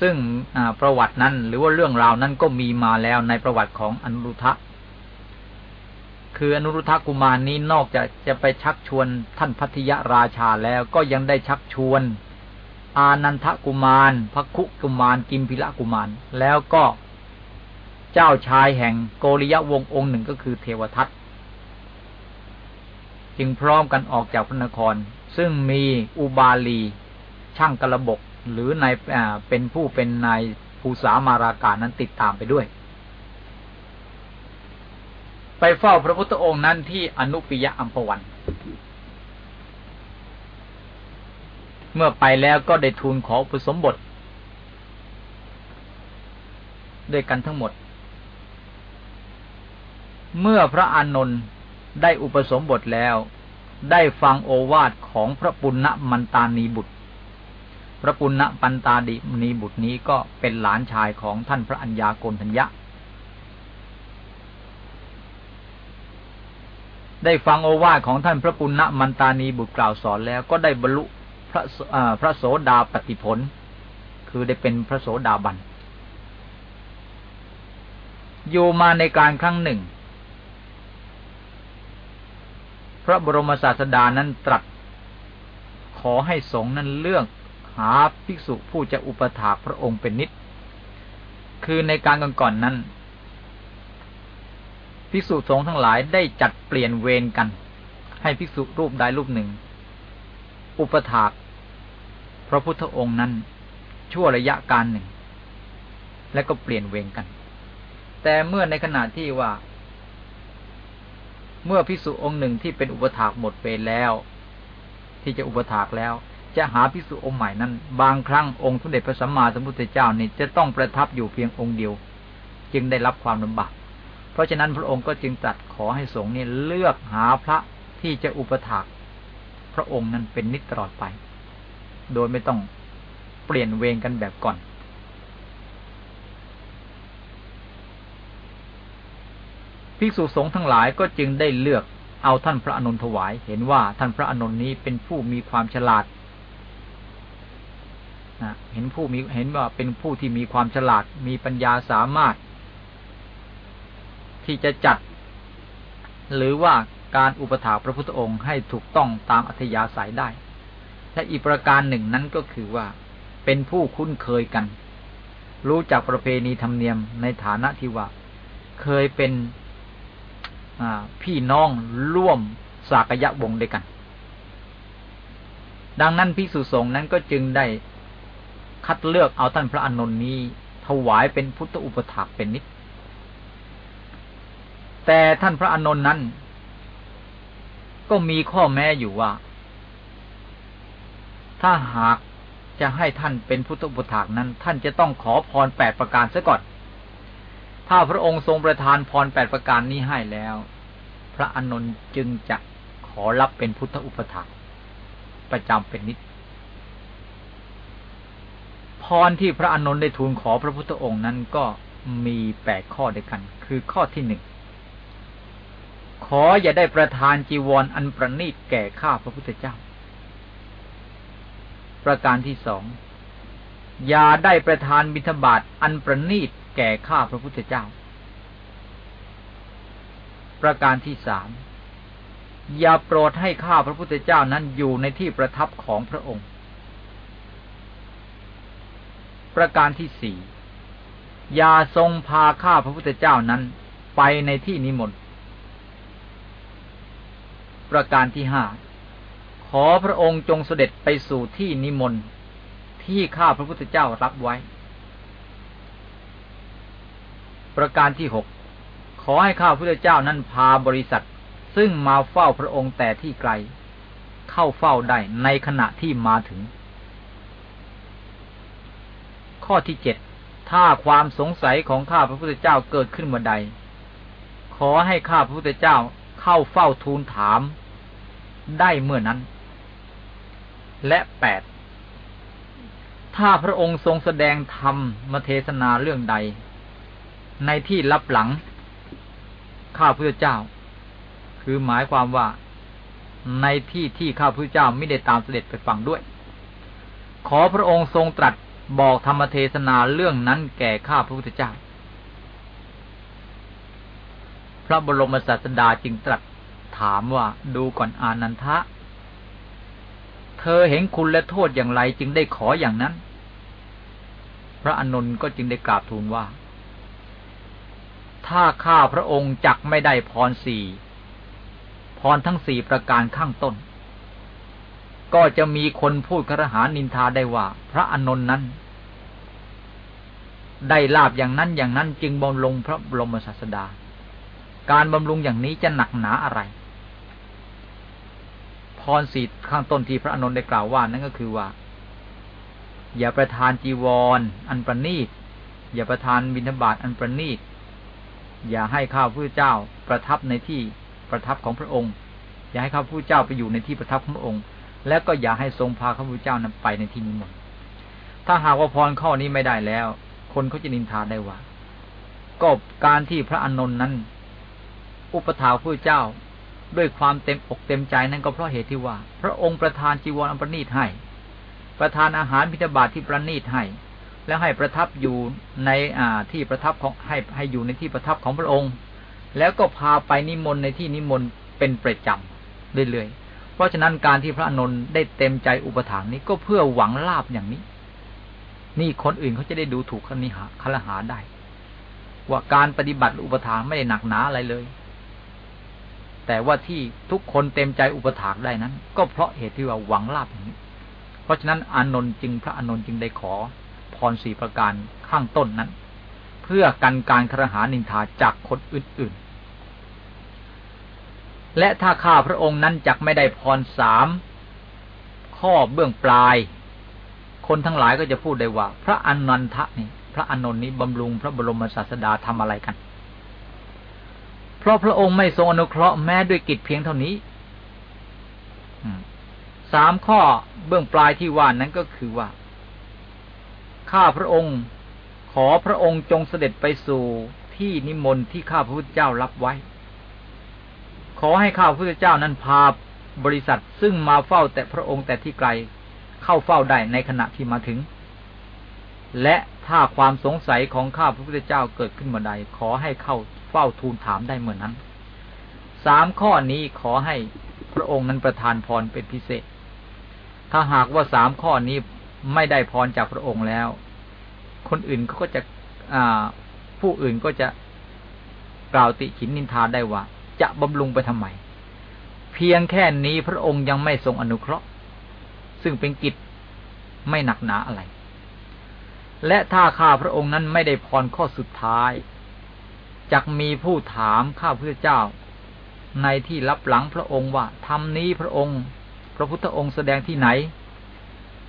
ซึ่งประวัตินั้นหรือว่าเรื่องราวนั้นก็มีมาแล้วในประวัติของอนุรุทธะ คืออนุรุทธกุมารนี้นอกจากจะไปชักชวนท่านพัทยราชาแล้วก็ยังได้ชักชวน อานันทกุมารพระคุกุมารกิมพิละกุมาร แล้วก็เจ้าชายแห่งโกริยวงองค์หนึ่งก็คือเทวทัตจึงพร้อมกันออกจากพระนคร ซึ่งมีอุบาลี ช่างกระบก หรือนายเป็นผู้เป็นนายภูษามาราการนั้นติดตามไปด้วย ไปเฝ้าพระพุทธองค์นั้นที่อนุปิยะอัมพวัน เมื่อไปแล้วก็ได้ทูลขออุปสมบท ด้วยกันทั้งหมด เมื่อพระอานนท์ได้อุปสมบทแล้ว ได้ฟังโอวาทของพระปุณณมันตานีบุตร พระปุณณปันตาดีนีบุตรนี้ก็เป็นหลานชายของท่านพระัญญาโกนทัญญะ ได้ฟังโอวาทของท่านพระปุณณมันตานีบุตรกล่าวสอนแล้ว ก็ได้บรรลุพระพระโสดาปฏิผล คือได้เป็นพระโสดาบัน อยู่มาในการครั้งหนึ่ง พระบรมศาสดานั้นตรัสขอให้สงฆ์นั้นเลือกหาภิกษุผู้จะอุปถากพระองค์เป็นนิด คือในการก่อนๆนนั้น ภิกษุสงฆ์ทั้งหลายได้จัดเปลี่ยนเวรกัน ให้ภิกษุรูปใดรูปหนึ่ง อุปถากพระพุทธองค์นั้นชั่วระยะการหนึ่ง และก็เปลี่ยนเวรกัน แต่เมื่อในขณะที่ว่า เมื่อภิกษุองค์หนึ่งที่เป็นอุปถากหมดเวรแล้ว ที่จะอุปถากแล้ว จะหาภิกษุองค์ใหม่นั้น บางครั้งองค์สมเด็จพระสัมมาสัมพุทธเจ้านี่จะต้องประทับอยู่เพียงองค์เดียว จึงได้รับความลำบาก เพราะฉะนั้นพระองค์ก็จึงตรัสขอให้สงฆ์นี่เลือกหาพระที่จะอุปถากพระองค์นั้นเป็นนิจตลอดไป โดยไม่ต้องเปลี่ยนเวงกันแบบก่อน ภิกษุสงฆ์ทั้งหลายก็จึงได้เลือกเอาท่านพระอนุนถวาย เห็นว่าท่านพระอนุนนี้เป็นผู้มีความฉลาดนะเห็นผู้มีเห็นว่าเป็นผู้ที่มีความฉลาดมีปัญญาสามารถ ที่จะจัด หรือว่าการอุปถาพระพุทธองค์ให้ถูกต้องตามอัธยาศัยได้ และอีกประการหนึ่งนั้นก็คือว่า เป็นผู้คุ้นเคยกัน รู้จักประเพณีธรรมเนียมในฐานะที่ว่า เคยเป็นพี่น้องร่วมสากยะวงด้วยกัน ดังนั้นพิสุสงฆ์นั้นก็จึงได้คัดเลือกเอาท่านพระอนุนนี้ ถวายเป็นพุทธอุปถากเป็นนิด แต่ท่านพระอนนท์นั้น ก็มีข้อแม้อยู่ว่า ถ้าหากจะให้ท่านเป็นพุทธบุตรนั้น ท่านจะต้องขอพรแปดประการซะก่อน ถ้าพระองค์ทรงประทานพรแปดประการนี้ให้แล้ว พระอนนท์จึงจะขอรับเป็นพุทธอุปถัมภ์ประจำเป็นนิดพรที่พระอนนท์ได้ทูลขอพระพุทธองค์นั้นก็มีแปดข้อด้วยกัน คือข้อที่หนึ่ง ขออย่าได้ประทานจีวรออันประณีตแก่ข้าพระพุทธเจ้า ประการที่สองอย่าได้ประทานบิณฑบาตอันประณีตแก่ข้าพระพุทธเจ้า ประการที่สามอย่าโปรดให้ข้าพระพุทธเจ้านั้นอยู่ในที่ประทับของพระองค์ ประการที่สี่อย่าทรงพาข้าพระพุทธเจ้านั้นไปในที่นิมนต์ ประการที่ห้าขอพระองค์จงเสด็จไปสู่ที่นิมนต์ที่ข้าพระพุทธเจ้ารับไว้ ประการที่หกขอให้ข้าพระพุทธเจ้านั้นพาบริษัท ซึ่งมาเฝ้าพระองค์แต่ที่ไกล เข้าเฝ้าได้ในขณะที่มาถึง ข้อที่เจ็ดถ้าความสงสัยของข้าพระพุทธเจ้าเกิดขึ้นเมื่อใด ขอให้ข้าพระพุทธเจ้าเข้าเฝ้าทูลถาม ได้เมื่อนั้น และแปดถ้าพระองค์ทรงแสดงธรรมมาเทศนาเรื่องใด ในที่รับหลัง ข้าพระเจ้า คือหมายความว่าในที่ที่ข้าพระเจ้าไม่ได้ตามเสด็จไปฟังด้วย ขอพระองค์ทรงตรัสบอกธรรมเทศนาเรื่องนั้นแก่ข้าพระพุทธเจ้า พระบรมศาสดาจึงตรัส ถามว่าดูก่อนอานันทะ เธอเห็นคุณและโทษอย่างไรจึงได้ขออย่างนั้น พระอนุนก็จึงได้กราบทูลว่า ถ้าข้าพระองค์จักไม่ได้พรสี่พรทั้งสี่ประการข้างต้น ก็จะมีคนพูดครหานินทาได้ว่า พระอนนท์นั้น ได้ลาบอย่างนั้นอย่างนั้นจึงบำรุงพระบรมศาสดา การบำรุงอย่างนี้จะหนักหนาอะไร พรสีข้างต้นที่พระอนนท์ได้กล่าวว่านั่นก็คือว่า อย่าประทานจีวรออันประณีตอย่าประทานบิณฑบาตอันประณีตอย่าให้ข้าพระเจ้าประทับในที่ประทับของพระองค์ อย่าให้ข้าพระเจ้าไปอยู่ในที่ประทับของพระองค์ และก็อย่าให้ทรงพาข้าพเจ้านั้นไปในที่นี้หมดถ้าหากว่าพรข้อนี้ไม่ได้แล้ว คนเขาจะนินทาได้ว่าก็การที่พระอนนท์นั้น อุปถาพระเจ้า ด้วยความเต็มอกเต็มใจนั้นก็เพราะเหตุที่ว่า พระองค์ประทานจีวรอันประณีตให้ ประทานอาหารพิธบาตที่ประณีตให้ แล้วให้ประทับอยู่ในอ่าที่ประทับของให้ให้อยู่ในที่ประทับของพระองค์ แล้วก็พาไปนิมนต์ในที่นิมนต์เป็นประจำเรื่อยๆเพราะฉะนั้นการที่พระนนท์ได้เต็มใจอุปถัมภ์นี้ก็เพื่อหวังลาบอย่างนี้ นี่คนอื่นเขาจะได้ดูถูกคณิหาคลหาได้ ว่าการปฏิบัติอุปถาไม่ได้หนักหนาอะไรเลย แต่ว่าที่ทุกคนเต็มใจอุปถากได้นั้น ก็เพราะเหตุที่ว่าหวังลาบอย่างนี้ เพราะฉะนั้นอานนท์จึงพระอานนท์จึงได้ขอพรสีประการข้างต้นนั้น เพื่อกันการครหานินทาจากคนอื่นๆ และถ้าข้าพระองค์นั้นจักไม่ได้พรสามข้อเบื้องปลาย คนทั้งหลายก็จะพูดได้ว่า พระอนันทะนี่พระอนนท์นี้บำรุงพระบรมศาสดาทำอะไรกัน เพราะพระองค์ไม่ทรงอนุเคราะห์แม้ด้วยกิจเพียงเท่านี้สามข้อเบื้องปลายที่ว่านั้นก็คือว่า ข้าพระองค์ ขอพระองค์จงเสด็จไปสู่ที่นิมนต์ที่ข้าพระพุทธเจ้ารับไว้ ขอให้ข้าพระพุทธเจ้านั้นพาบริษัทซึ่งมาเฝ้าแต่พระองค์แต่ที่ไกล เข้าเฝ้าได้ในขณะที่มาถึง และถ้าความสงสัยของข้าพระพุทธเจ้าเกิดขึ้นเมื่อใด ขอให้เข้าเฝ้าทูลถามได้เมื่อนนั้น สามข้อนี้ขอให้พระองค์นั้นประทานพรเป็นพิเศษ ถ้าหากว่าสามข้อนี้ไม่ได้พรจากพระองค์แล้ว คนอื่นเขาก็จะผู้อื่นก็จะกล่าวติฉินนินทาได้ว่า จะบำรุงไปทำไม เพียงแค่นี้พระองค์ยังไม่ทรงอนุเคราะห์ ซึ่งเป็นกิจไม่หนักหนาอะไร และถ้าข้าพระองค์นั้นไม่ได้พรข้อสุดท้ายจักมีผู้ถามข้าพระเจ้า ในที่รับหลังพระองค์ว่าทำนี้พระองค์ พระพุทธองค์แสดงที่ไหน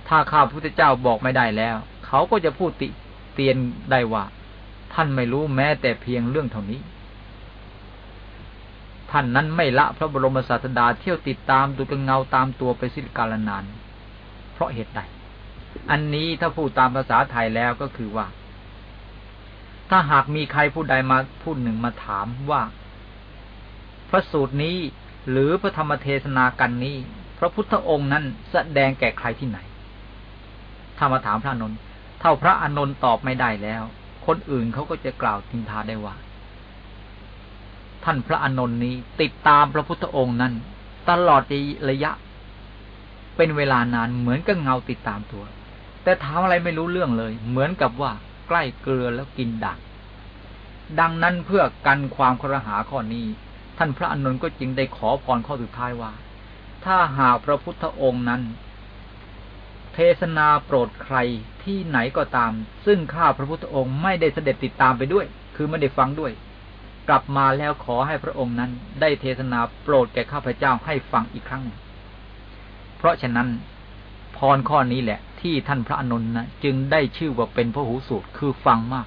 ถ้าข้าพระพุทธเจ้าบอกไม่ได้แล้ว เขาก็จะพูดติเตียนได้ว่า ท่านไม่รู้แม้แต่เพียงเรื่องเท่านี้ ท่านนั้นไม่ละพระบรมศาสดาเที่ยวติดตามดูกเงาตามตัวไปสิ้นกาลนาน เพราะเหตุใด อันนี้ถ้าพูดตามภาษาไทยแล้วก็คือว่า ถ้าหากมีใครผู้ใดมาพูดหนึ่งมาถามว่า พระสูตรนี้หรือพระธรรมเทศนากันนี้ พระพุทธองค์นั้นแสดงแก่ใครที่ไหน ถ้ามาถามพระนนท์เท่าพระอนนท์ตอบไม่ได้แล้ว คนอื่นเขาก็จะกล่าวทินทาได้ว่า ท่านพระอนนท์นี้ติดตามพระพุทธองค์นั้น ตลอดระยะ เป็นเวลานานเหมือนกับเงาติดตามตัว แต่ถามอะไรไม่รู้เรื่องเลย เหมือนกับว่าใกล้เกลือแล้วกินด่างดังนั้นเพื่อกันความครหาข้อนี้ ท่านพระอนุนก็จึงได้ขอพรข้อสุดท้ายว่า ถ้าหากพระพุทธองค์นั้น เทศนาโปรดใครที่ไหนก็ตาม ซึ่งข้าพระพุทธองค์ไม่ได้เสด็จติดตามไปด้วย คือไม่ได้ฟังด้วย กลับมาแล้วขอให้พระองค์นั้น ได้เทศนาโปรดแก่ข้าพเจ้าให้ฟังอีกครั้ง เพราะฉะนั้นพรข้อนี้แหละ ที่ท่านพระอนุนนะจึงได้ชื่อว่าเป็นพระหูสูตรคือฟังมาก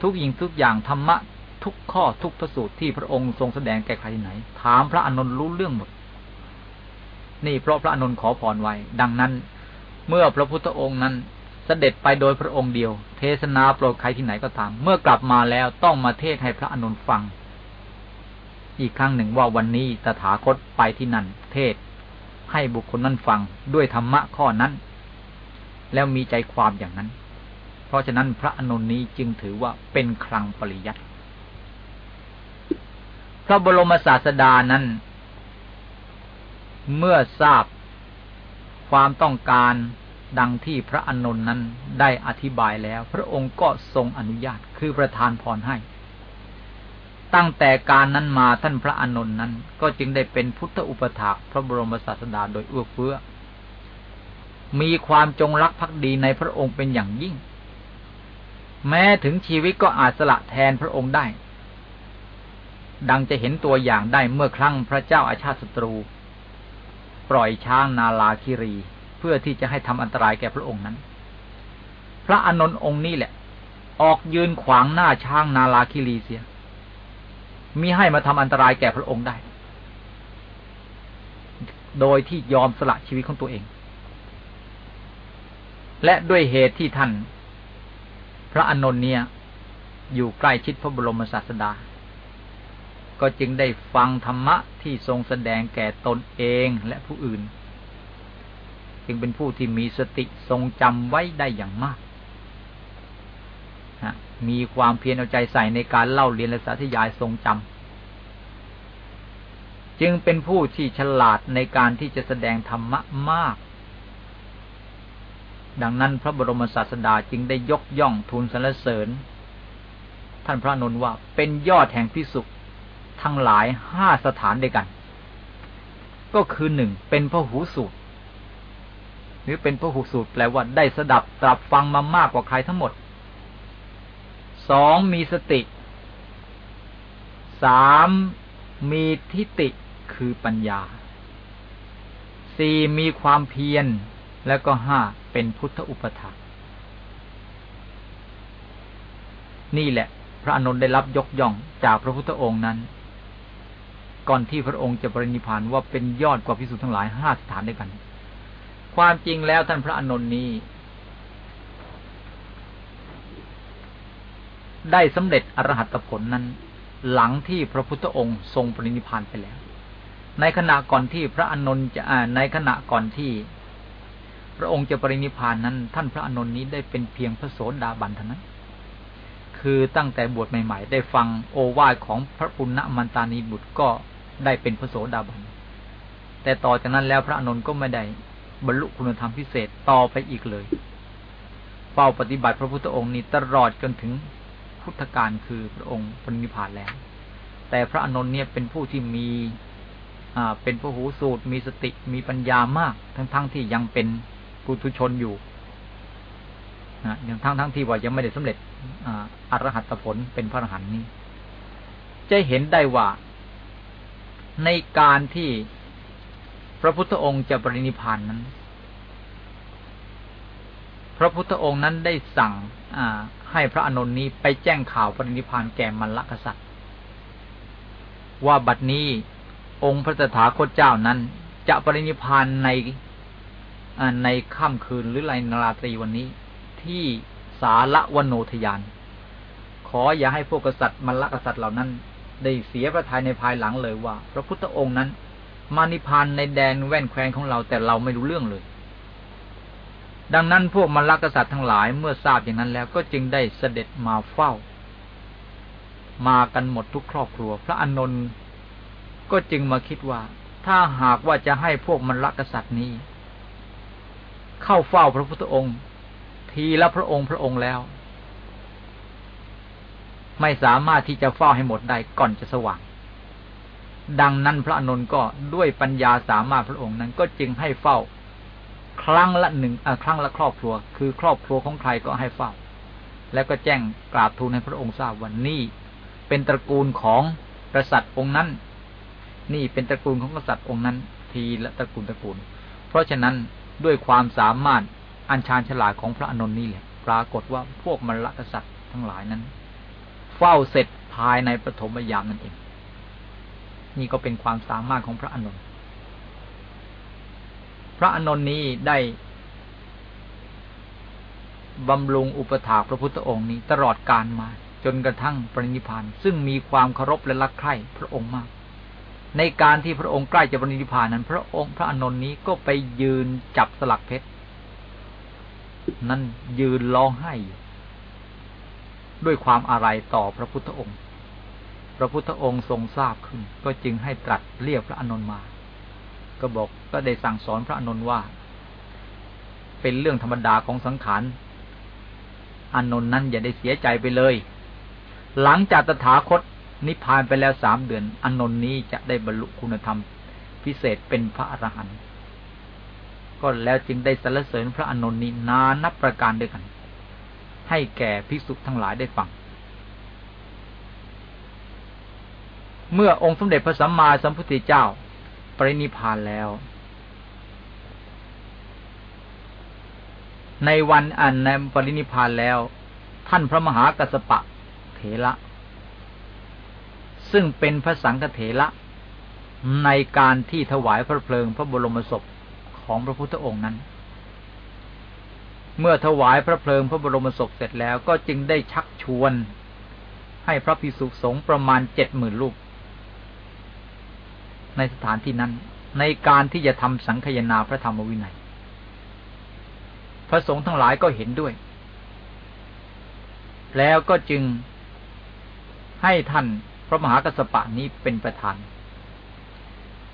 ทุกยิงทุกอย่างธรรมะทุกข้อทุกพระสูตรที่พระองค์ทรงแสดงแก่ใครไหน ถามพระอนุนรู้เรื่องหมด นี่เพราะพระอนุนขอพรไว้ ดังนั้น เมื่อพระพุทธองค์นั้นเสด็จไปโดยพระองค์เดียว เทศนาโปรดใครที่ไหนก็ตาม เมื่อกลับมาแล้วต้องมาเทศให้พระอนุนฟัง อีกครั้งหนึ่งว่าวันนี้ตถาคตไปที่นั่น เทศให้บุคคลนั้นฟังด้วยธรรมะข้อนั้น แล้วมีใจความอย่างนั้น เพราะฉะนั้นพระอนุนนี้จึงถือว่าเป็นครังปริยัติพระบรมศาสดานั้น เมื่อทราบความต้องการดังที่พระอนุนนั้นได้อธิบายแล้ว พระองค์ก็ทรงอนุญาตคือประทานพรให้ ตั้งแต่การนั้นมาท่านพระอนุนนั้น ก็จึงได้เป็นพุทธอุปถากพระบรมศาสดาโดยเอื้อเฟื้อ มีความจงรักภักดีในพระองค์เป็นอย่างยิ่ง แม้ถึงชีวิตก็อาจสละแทนพระองค์ได้ ดังจะเห็นตัวอย่างได้เมื่อครั้งพระเจ้าอาชาติศัตรู ปล่อยช้างนาลาคิรี เพื่อที่จะให้ทำอันตรายแก่พระองค์นั้น พระอนนท์องค์นี้แหละ ออกยืนขวางหน้าช้างนาลาคิรีเสียมิให้มาทำอันตรายแก่พระองค์ได้ โดยที่ยอมสละชีวิตของตัวเอง และด้วยเหตุที่ท่าน พระอนนท์เนี่ย อยู่ใกล้ชิดพระบรมศาสดา ก็จึงได้ฟังธรรมะที่ทรงแสดงแก่ตนเองและผู้อื่น จึงเป็นผู้ที่มีสติทรงจำไว้ได้อย่างมากมีความเพียรเอาใจใส่ในการเล่าเรียนและสาธยายทรงจำจึงเป็นผู้ที่ฉลาดในการที่จะแสดงธรรมะมาก ดังนั้นพระบรมศาสดาจึงได้ยกย่องทูลสรรเสริญ ท่านพระนนท์ว่าเป็นยอดแห่งพิสุทั้งหลายห้าสถานด้วยกัน ก็คือหนึ่งเป็นพระหูสูตร หรือเป็นพระหูสูตรแปลว่าได้สดับตรับฟังมามากกว่าใครทั้งหมดสองมีสติสามมีทิฏฐิคือปัญญาสี่มีความเพียร และก็ห้าเป็นพุทธอุปถานี่แหละ พระอนุนได้รับยกย่องจากพระพุทธองค์นั้น ก่อนที่พระองค์จะปรินิพานว่าเป็นยอดกว่าพิสุทธ์ทั้งหลายห้าสถานด้วยกัน ความจริงแล้วท่านพระอนนท์นี้ ได้สำเร็จอรหัตผลนั้น หลังที่พระพุทธองค์ทรงปรินิพานไปแล้ว ในขณะก่อนที่พระอนนท์จะในขณะก่อนที่ พระองค์จะปรินิพานนั้น ท่านพระอนนท์นี้ได้เป็นเพียงพระโสดาบันเท่านั้น คือตั้งแต่บวชใหม่ ๆ ได้ฟังโอวาทของพระปุณณมันตานีบุตรก็ได้เป็นพระโสดาบัน แต่ต่อจากนั้นแล้วพระอนุนก็ไม่ได้บรรลุคุณธรรมพิเศษต่อไปอีกเลยเฝ้าปฏิบัติพระพุทธองค์นี้ตลอดจนถึงพุทธกาลคือพระองค์ปรินิพานแล้ว แต่พระอนุนเนี่ยเป็นผู้ที่มีอ่าเป็นพระหูสูตรมีสติมีปัญญามาก ทั้งๆทที่ยังเป็น ปุถุชนอยู่นะอย่างทั้งทั้งที่ว่ายังไม่ได้สำเร็จอรหัตผลเป็นพระอรหันต์นี้ จะเห็นได้ว่าในการที่พระพุทธองค์จะปรินิพานนั้น พระพุทธองค์นั้นได้สั่งให้พระอนุนนี้ไปแจ้งข่าวปรินิพานแก่มัลลกษัตริย์ ว่าบัดนี้องค์พระตถาคตเจ้านั้นจะปรินิพานใน ในค่ำคืนหรือไรนราตรีวันนี้ ที่สาละวนโนทยาน ขออย่าให้พวกกษัตริย์มัลลกษัตริย์เหล่านั้น ได้เสียพระทัยในภายหลังเลยว่า พระพุทธองค์นั้น มานิพานในแดนแว่นแควนของเราแต่เราไม่รู้เรื่องเลย ดังนั้นพวกมัลลกษัตริย์ทั้งหลายเมื่อทราบอย่างนั้นแล้วก็จึงได้เสด็จมาเฝ้า มากันหมดทุกครอบครัว พระอนนท์ก็จึงมาคิดว่า ถ้าหากว่าจะให้พวกมัลลกษัตริย์นี้ เข้าเฝ้าพระพุทธองค์ ทีละพระองค์พระองค์แล้ว ไม่สามารถที่จะเฝ้าให้หมดได้ก่อนจะสว่าง ดังนั้นพระอนุนก็ด้วยปัญญาสามารถพระองค์นั้น ก็จึงให้เฝ้า ครั้งละหนึ่งครั้งละครอบครัว คือครอบครัวของใครก็ให้เฝ้า แล้วก็แจ้งกราบทูลให้พระองค์ทราบว่านี่เป็นตระกูลของกษัตริย์องค์นั้น นี่เป็นตระกูลของกษัตริย์องค์นั้น ทีละตระกูลตระกูล เพราะฉะนั้น ด้วยความสามารถอัญชานฉลาดของพระอนนนี่แหละปรากฏว่าพวกมรรคกษัตริย์ทั้งหลายนั้น เฝ้าเสร็จภายในปฐมยามนั่นเอง นี่ก็เป็นความสามารถของพระอนนพระอนนนี้ได้บำรุงอุปถาพระพุทธองค์นี้ตลอดการมา จนกระทั่งปรินิพานซึ่งมีความเคารพและรักใคร่พระองค์มาก ในการที่พระองค์ใกล้จะปรินิพานนั้น พระองค์พระอนนท์นี้ก็ไปยืนจับสลักเพชรนั่นยืนร้องไห้ ด้วยความอะไรต่อพระพุทธองค์ พระพุทธองค์ทรงทราบขึ้น ก็จึงให้ตรัสเรียกพระอนนท์มา ก็บอกก็ได้สั่งสอนพระอนนท์ว่า เป็นเรื่องธรรมดาของสังขารอนนท์นั้นอย่าได้เสียใจไปเลย หลังจากตถาคต นิพพานไปแล้วสามเดือนอนนท์นี้จะได้บรรลุคุณธรรม พิเศษเป็นพระอรหันต์ก็แล้วจึงได้สรรเสริญพระอนนท์นี้นานับประการด้วยกัน ให้แก่ภิกษุทั้งหลายได้ฟัง เมื่อองค์สมเด็จพระสัมมาสัมพุทธเจ้า ปรินิพานแล้ว ในวันอันในปรินิพานแล้ว ท่านพระมหากัสปะเถระ ซึ่งเป็นพระสังฆเถระในการที่ถวายพระเพลิงพระบรมศพของพระพุทธองค์นั้น เมื่อถวายพระเพลิงพระบรมศพเสร็จแล้วก็จึงได้ชักชวน ให้พระภิกษุสงฆ์ประมาณเจ็ดหมื่นลูก ในสถานที่นั้น ในการที่จะทำสังคยนาพระธรรมวินัย พระสงฆ์ทั้งหลายก็เห็นด้วย แล้วก็จึงให้ท่าน พระมหากัสปะนี้เป็นประธาน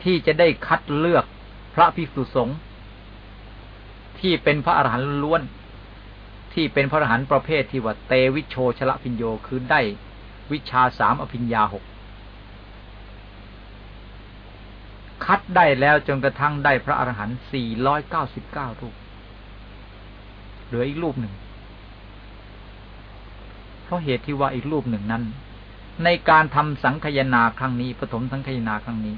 ที่จะได้คัดเลือกพระภิกษุสงฆ์ที่เป็นพระอรหันต์ล้วนที่เป็นพระอรหันต์ประเภทที่ว่าเตวิโชชละพิญโยคือได้วิชาสามอภิญญาหกคัดได้แล้วจนกระทั่งได้พระอรหันต์สี่ร้อยเก้าสิบเก้ารูป เหลืออีกรูปหนึ่ง เพราะเหตุที่ว่าอีกรูปหนึ่งนั้น ในการทำสังคยนาครั้งนี้ปฐมสังคยนาครั้งนี้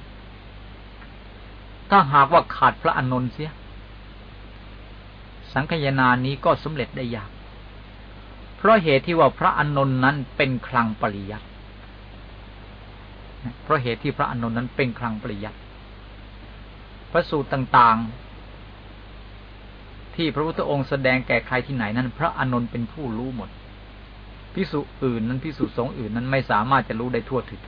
ถ้าหากว่าขาดพระอนนท์เสีย สังคยนานี้ก็สำเร็จได้ยาก เพราะเหตุที่ว่าพระอนนท์นั้นเป็นคลังปริยัติเพราะเหตุที่พระอนนท์นั้นเป็นคลังปริยัติพระสูตรต่างๆ ที่พระพุทธองค์แสดงแก่ใครที่ไหนนั้น พระอนนท์เป็นผู้รู้หมด พิสุอื่นนั้นพิสุสงอื่นนั้นไม่สามารถจะรู้ได้ทั่วถึง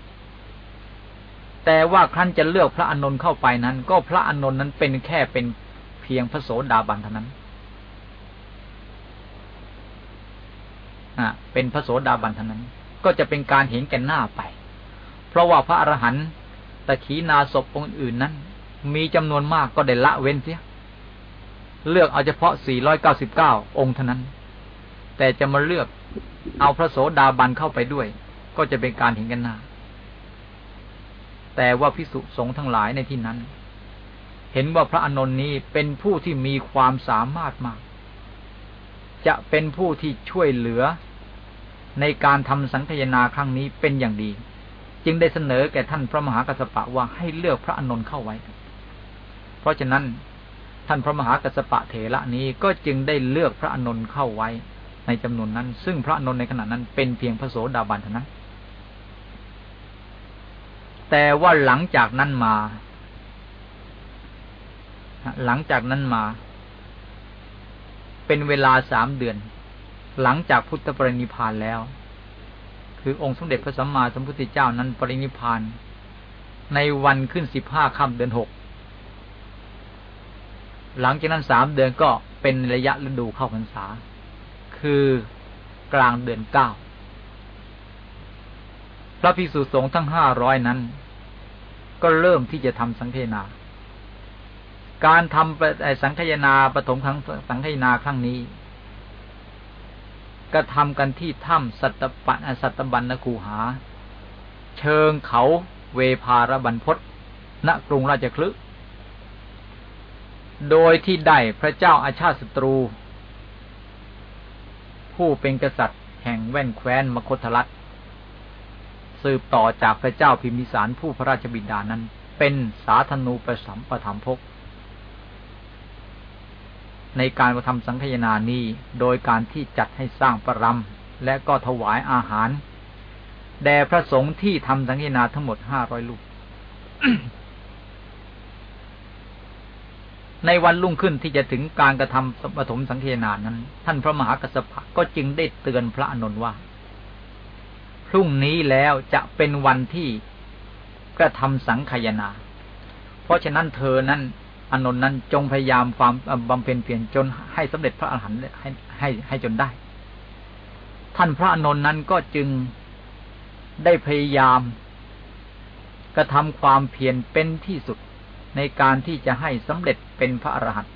แต่ว่าครั้นจะเลือกพระอนนท์เข้าไปนั้น ก็พระอนนท์นั้นเป็นแค่เป็นเพียงพระโสดาบันเท่านั้นอะเป็นพระโสดาบันเท่านั้น ก็จะเป็นการเห็นแก่หน้าไป เพราะว่าพระอรหันต์ตะขีนาศพองค์อื่นนั้น มีจำนวนมากก็ได้ละเว้นเสียเลือกเอาเฉพาะ 499 องค์เท่านั้น แต่จะมาเลือก เอาพระโสดาบันเข้าไปด้วย ก็จะเป็นการเห็นกันหน้า แต่ว่าพิสุสงฆ์ทั้งหลายในที่นั้น เห็นว่าพระอนนท์นี้เป็นผู้ที่มีความสามารถมาก จะเป็นผู้ที่ช่วยเหลือในการทำสังคยนาครั้งนี้เป็นอย่างดี จึงได้เสนอแก่ท่านพระมหากัสปะว่าให้เลือกพระอนนท์เข้าไว้ เพราะฉะนั้นท่านพระมหากัสปะเถระนี้ก็จึงได้เลือกพระอนนท์เข้าไว้ ในจำนวนนั้น ซึ่งพระนนในขณะนั้นเป็นเพียงพระโสดาบันเท่านั้นแต่ว่าหลังจากนั้นมา หลังจากนั้นมา เป็นเวลาสามเดือน หลังจากพุทธปรินิพานแล้ว คือองค์สมเด็จพระสัมมาสัมพุทธเจ้านั้นปรินิพานในวันขึ้นสิบห้าค่ำเดือนหก หลังจากนั้นสามเดือนก็เป็นระยะฤดูเข้าพรรษา คือกลางเดือนเก้า พระภิกษุสงฆ์ทั้งห้าร้อยนั้น ก็เริ่มที่จะทำสังเทนา การทำสังขยนาปฐมครั้งสังขยนาครั้งนี้ก็ทำกันที่ถ้ำสัตปันสัตบันนคูหา เชิงเขาเวภารบันพศณกรุงราชคลึโดยที่ได้พระเจ้าอาชาติศัตรู ผู้เป็นกษัตริย์แห่งแว่นแคว้นมคธรัฐสืบต่อจากพระเจ้าพิมพิสารผู้พระราชบิดานั้น เป็นสาธนูประสัมประถมพก ในการกระทำสังฆยนานี้โดยการที่จัดให้สร้างประรำและก็ถวายอาหาร แด่พระสงฆ์ที่ทำสังฆนาทั้งหมดห้าร้อยลูก ในวันรุ่งขึ้นที่จะถึงการกระทำปฐมสังฆนานั้น ท่านพระมหากัสสปะก็จึงได้เตือนพระอนุนว่า พรุ่งนี้แล้วจะเป็นวันที่กระทำสังขยนา เพราะฉะนั้นเธอนั้นอนนท์นั้นจงพยายามความบำเพ็ญเพียรจนให้สำเร็จพระอรหันต์ให้ให้ให้จนได้ ท่านพระอนนท์นั้นก็จึงได้พยายาม กระทำความเพียรเป็นที่สุด ในการที่จะให้สำเร็จเป็นพระอรหันต์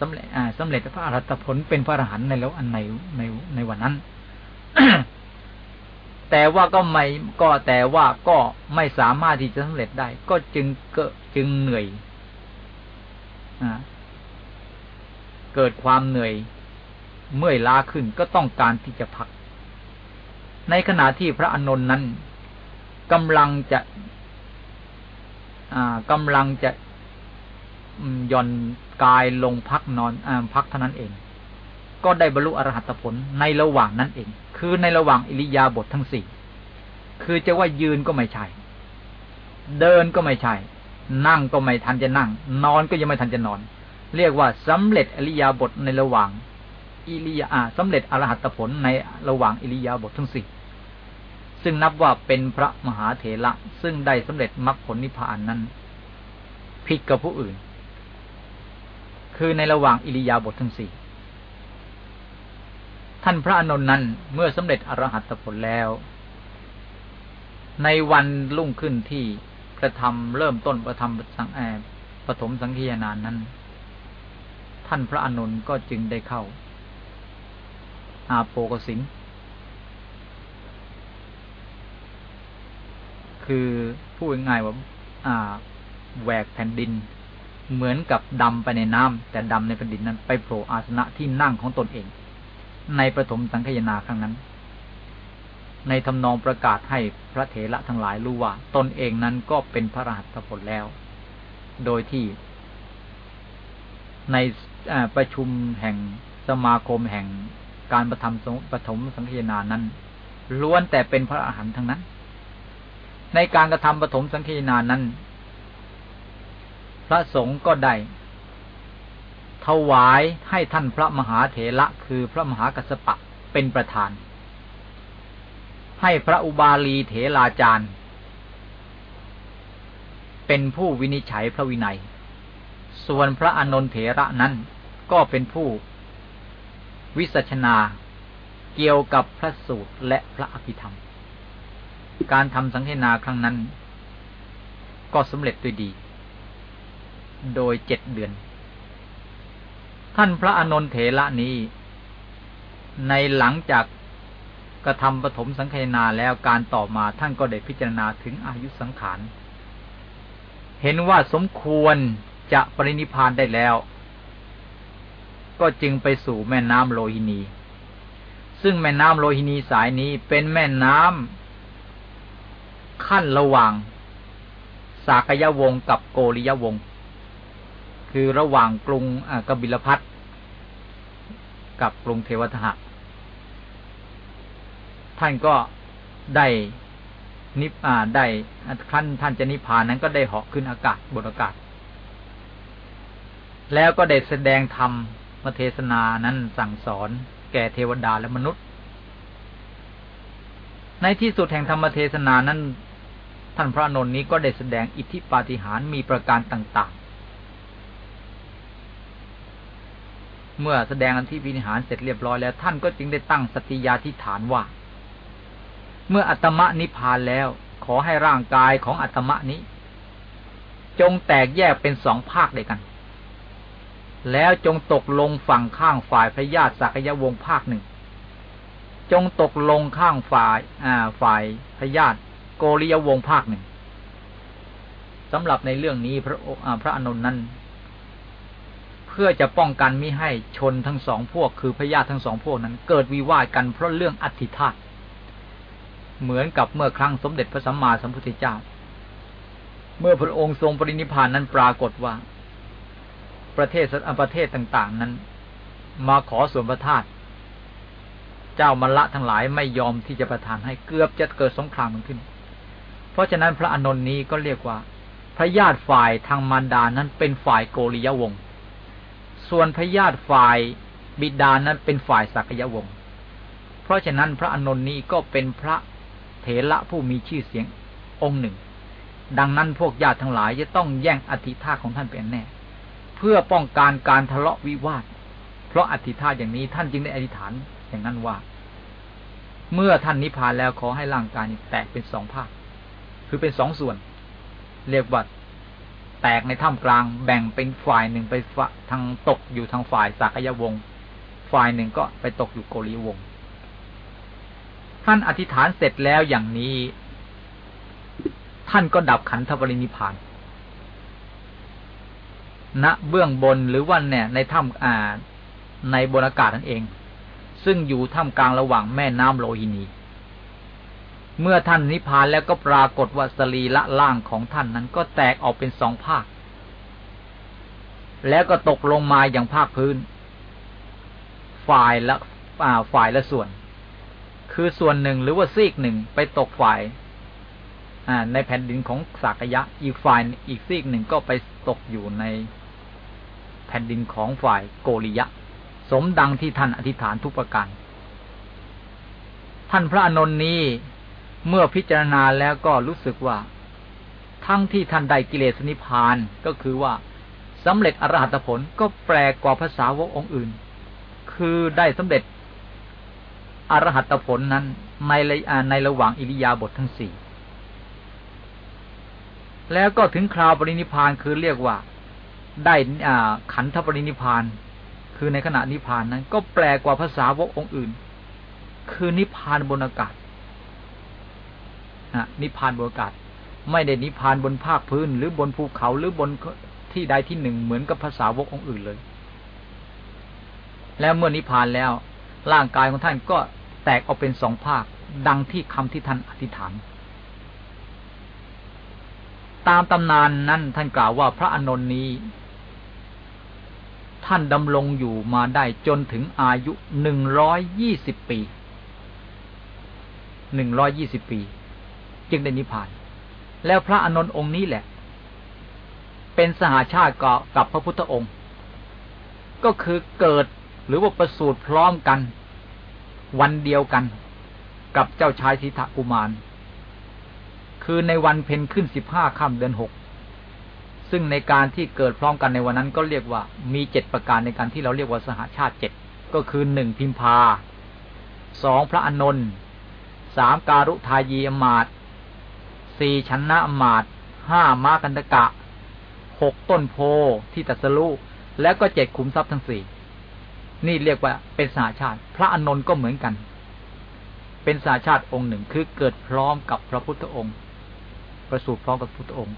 สำเร็จสำเร็จพระอรหัตผลเป็นพระอรหันต์ในแล้วอันในในในวันนั้น แต่ว่าก็ไม่ก็แต่ว่าก็ไม่สามารถที่จะสำเร็จได้ ก็จึงเกิดจึงเหนื่อยเกิดความเหนื่อยเมื่อยล้าขึ้นก็ต้องการที่จะพัก ในขณะที่พระอนนท์นั้นกำลังจะ กำลังจะย่อนกายลงพักนอนอพักเท่านั้นเอง ก็ได้บรรลุอรหัตผลในระหว่างนั้นเอง คือในระหว่างอิริยาบถททั้งสี่คือจะว่ายืนก็ไม่ใช่ เดินก็ไม่ใช่ นั่งก็ไม่ทันจะนั่ง นอนก็ยังไม่ทันจะนอน เรียกว่าสำเร็จอริยาบทในระหว่างอิริยาสำเร็จอรหัตผลในระหว่างอิริยาบถทั้งสี่ ซึ่งนับว่าเป็นพระมหาเถระซึ่งได้สำเร็จมรรคผลนิพพานนั้น ผิดกับผู้อื่น คือในระหว่างอิริยาบถทั้งสี่ท่านพระอนุนนั้นเมื่อสำเร็จอรหัตผลแล้ว ในวันรุ่งขึ้นที่กระทำเริ่มต้นประทำสังแอบปฐมสังเคียนานนั้น ท่านพระอนุนก็จึงได้เข้า อาโปกสิง คือพูดง่ายว่าอ่าแหวกแผ่นดิน เหมือนกับดำไปในน้ำแต่ดำในแผ่นดินนั้น ไปโผล่อาสนะที่นั่งของตนเอง ในประถมสังคยนาครั้งนั้น ในทำนองประกาศให้พระเถระทั้งหลายรู้ว่า ตนเองนั้นก็เป็นพระรหัสผลแล้ว โดยที่ ในประชุมแห่งสมาคมแห่งการประทำปฐมสังคยนานั้นล้วนแต่เป็นพระอาหารทั้งนั้น ในการกระทำปฐมสังคยนานั้น พระสงฆ์ก็ได้ถวายให้ท่านพระมหาเถระคือพระมหากัสสปะเป็นประธาน ให้พระอุบาลีเถราจารย์ เป็นผู้วินิจฉัยพระวินัย ส่วนพระอนนทเถระนั้นก็เป็นผู้วิสัชนาเกี่ยวกับพระสูตรและพระอภิธรรม การทำสังเทนาครั้งนั้น ก็สำเร็จด้วยดี โดยเจ็ดเดือน ท่านพระอนนทเถระนี้ ในหลังจากกระทำปฐมสังเทนาแล้วการต่อมาท่านก็ได้พิจารณาถึงอายุสังขาร เห็นว่าสมควรจะปรินิพานได้แล้ว ก็จึงไปสู่แม่น้ำโลหินี ซึ่งแม่น้ำโลหินีสายนี้เป็นแม่น้ำ ขั้นระหว่างสากยวงศ์กับโกริยวงศ์คือระหว่างกรุงกบิลพัทกับกรุงเทวทหะ ท่านก็ได้นิพาได้ท่านท่านจะนิพพานนั้นก็ได้เหาะขึ้นอากาศบนอากาศ แล้วก็ได้แสดงธรรมมเทศนานั้นสั่งสอนแก่เทวดาและมนุษย์ ในที่สุดแห่งธรรมเทศนานั้น ท่านพระนนท์นี้ก็ได้แสดงอิทธิปาฏิหาริย์มีประการต่าง ๆ เมื่อแสดงอิทธิปาฏิหาริย์เสร็จเรียบร้อยแล้ว ท่านก็จึงได้ตั้งสติยาธิฐานว่า เมื่ออัตมะนิพพานแล้วขอให้ร่างกายของอัตมะนี้ จงแตกแยกเป็นสองภาคด้วยกัน แล้วจงตกลงฝั่งข้างฝ่ายพระญาติสักยวงศ์ภาคหนึ่ง จงตกลงข้างฝ่าย อ่า ฝ่ายพญาติโกริยวงภาคหนึ่งสำหรับในเรื่องนี้พระพระอนุนนั้น เพื่อจะป้องกันมิให้ชนทั้งสองพวก คือพญาติทั้งสองพวกนั้น เกิดวิวาทกันเพราะเรื่องอธิธาตเหมือนกับเมื่อครั้งสมเด็จพระสัมมาสัมพุทธเจ้า เมื่อพระองค์ทรงปรินิพานนั้นปรากฏว่า ประเทศประเทศต่าง ๆ นั้น มาขอส่วนประทาตุ เจ้ามละทั้งหลายไม่ยอมที่จะประทานให้เกือบจะเกิดสงครามขึ้น เพราะฉะนั้นพระอนนท์นี้ก็เรียกว่า พระญาติฝ่ายทางมารดานั้นเป็นฝ่ายโกริยวงศ์ส่วนพระญาติฝ่ายบิดานั้นเป็นฝ่ายสักยวงศ์เพราะฉะนั้นพระอนนท์นี้ก็เป็นพระเถระผู้มีชื่อเสียงองค์หนึ่ง ดังนั้นพวกญาติทั้งหลายจะต้องแย่งอธิธาของท่านเป็นแน่ เพื่อป้องกันการทะเลาะวิวาท เพราะอธิษฐาอย่างนี้ท่านจึงได้อธิษฐาน อย่างนั้นว่า เมื่อท่านนิพพานแล้วขอให้ร่างกายแตกเป็นสองภาค คือเป็นสองส่วน เรียกว่าแตกในถ้ำกลางแบ่งเป็นฝ่ายหนึ่งไปทางตกอยู่ทางฝ่ายสักยวงศ์ฝ่ายหนึ่งก็ไปตกอยู่โกริวงศ์ท่านอธิษฐานเสร็จแล้วอย่างนี้ ท่านก็ดับขันธปรินิพานณเบื้องบนหรือว่าเนี่ยในถ้ำอ่าในบนอากาศนั่นเอง ซึ่งอยู่ท่ามกลางระหว่างแม่น้ำโลหินี เมื่อท่านนิพพานแล้วก็ปรากฏว่าสรีละล่างของท่านนั้นก็แตกออกเป็นสองภาค แล้วก็ตกลงมาอย่างภาคพื้น ฝ่ายละอ่าฝ่ายละส่วน คือส่วนหนึ่งหรือว่าซีกหนึ่งไปตกฝ่ายในแผ่นดินของสากยะ อีกฝ่ายอีกซีกหนึ่งก็ไปตกอยู่ในแผ่นดินของฝ่ายโกริยะ สมดังที่ท่านอธิษฐานทุกประการ ท่านพระอนนท์นี้เมื่อพิจารณาแล้วก็รู้สึกว่า ทั้งที่ท่านได้กิเลสนิพานก็คือว่าสำเร็จอรหัตผลก็แปลกกว่าภาษาวกองค์อื่น คือได้สำเร็จอรหัตผลนั้นในในระหว่างอิริยาบถททั้งสี่ แล้วก็ถึงคราวปรินิพานคือเรียกว่า ได้ขันธปรินิพาน คือในขณะนิพานนั้น ก็แปลกว่าภาษาวกองค์อื่น คือนิพานบนอากาศนิพานบนอากาศ ไม่ได้นิพานบนภาคพื้น หรือบนภูเขาหรือบนที่ใดที่หนึ่งเหมือนกับภาษาวกองค์อื่นเลย แล้วเมื่อนิพานแล้ว ร่างกายของท่านก็แตกออกเป็นสองภาค ดังที่คำที่ท่านอธิษฐาน ตามตำนานนั้นท่านกล่าวว่าพระอนนท์นี้ ท่านดำรงอยู่มาได้จนถึงอายุหนึ่งร้อยยี่สิบปี หนึ่งร้อยยี่สิบปี จึงได้นิพพาน แล้วพระอนนท์องค์นี้แหละ เป็นสหาชาติกับพระพุทธองค์ ก็คือเกิดหรือว่าประสูติพร้อมกัน วันเดียวกันกับเจ้าชายสิทธกุมาร คือในวันเพ็ญขึ้นสิบห้าค่ำเดือนหก ซึ่งในการที่เกิดพร้อมกันในวันนั้นก็เรียกว่ามีเจ็ดประการในการที่เราเรียกว่าสหาชาติเจ็ดก็คือหนึ่งพิมพาสองพระอนนท์สามการุทายีอมาตสี่ชนะอมาตห้ามากันตกะหกต้นโพที่ตัสลุแล้วก็เจ็ดขุมทรัพย์ทั้งสี่นี่เรียกว่าเป็นสหาชาติ พระอนนท์ก็เหมือนกัน เป็นสหาชาติองค์หนึ่งคือเกิดพร้อมกับพระพุทธองค์ ประสูติพร้อมกับพุทธองค์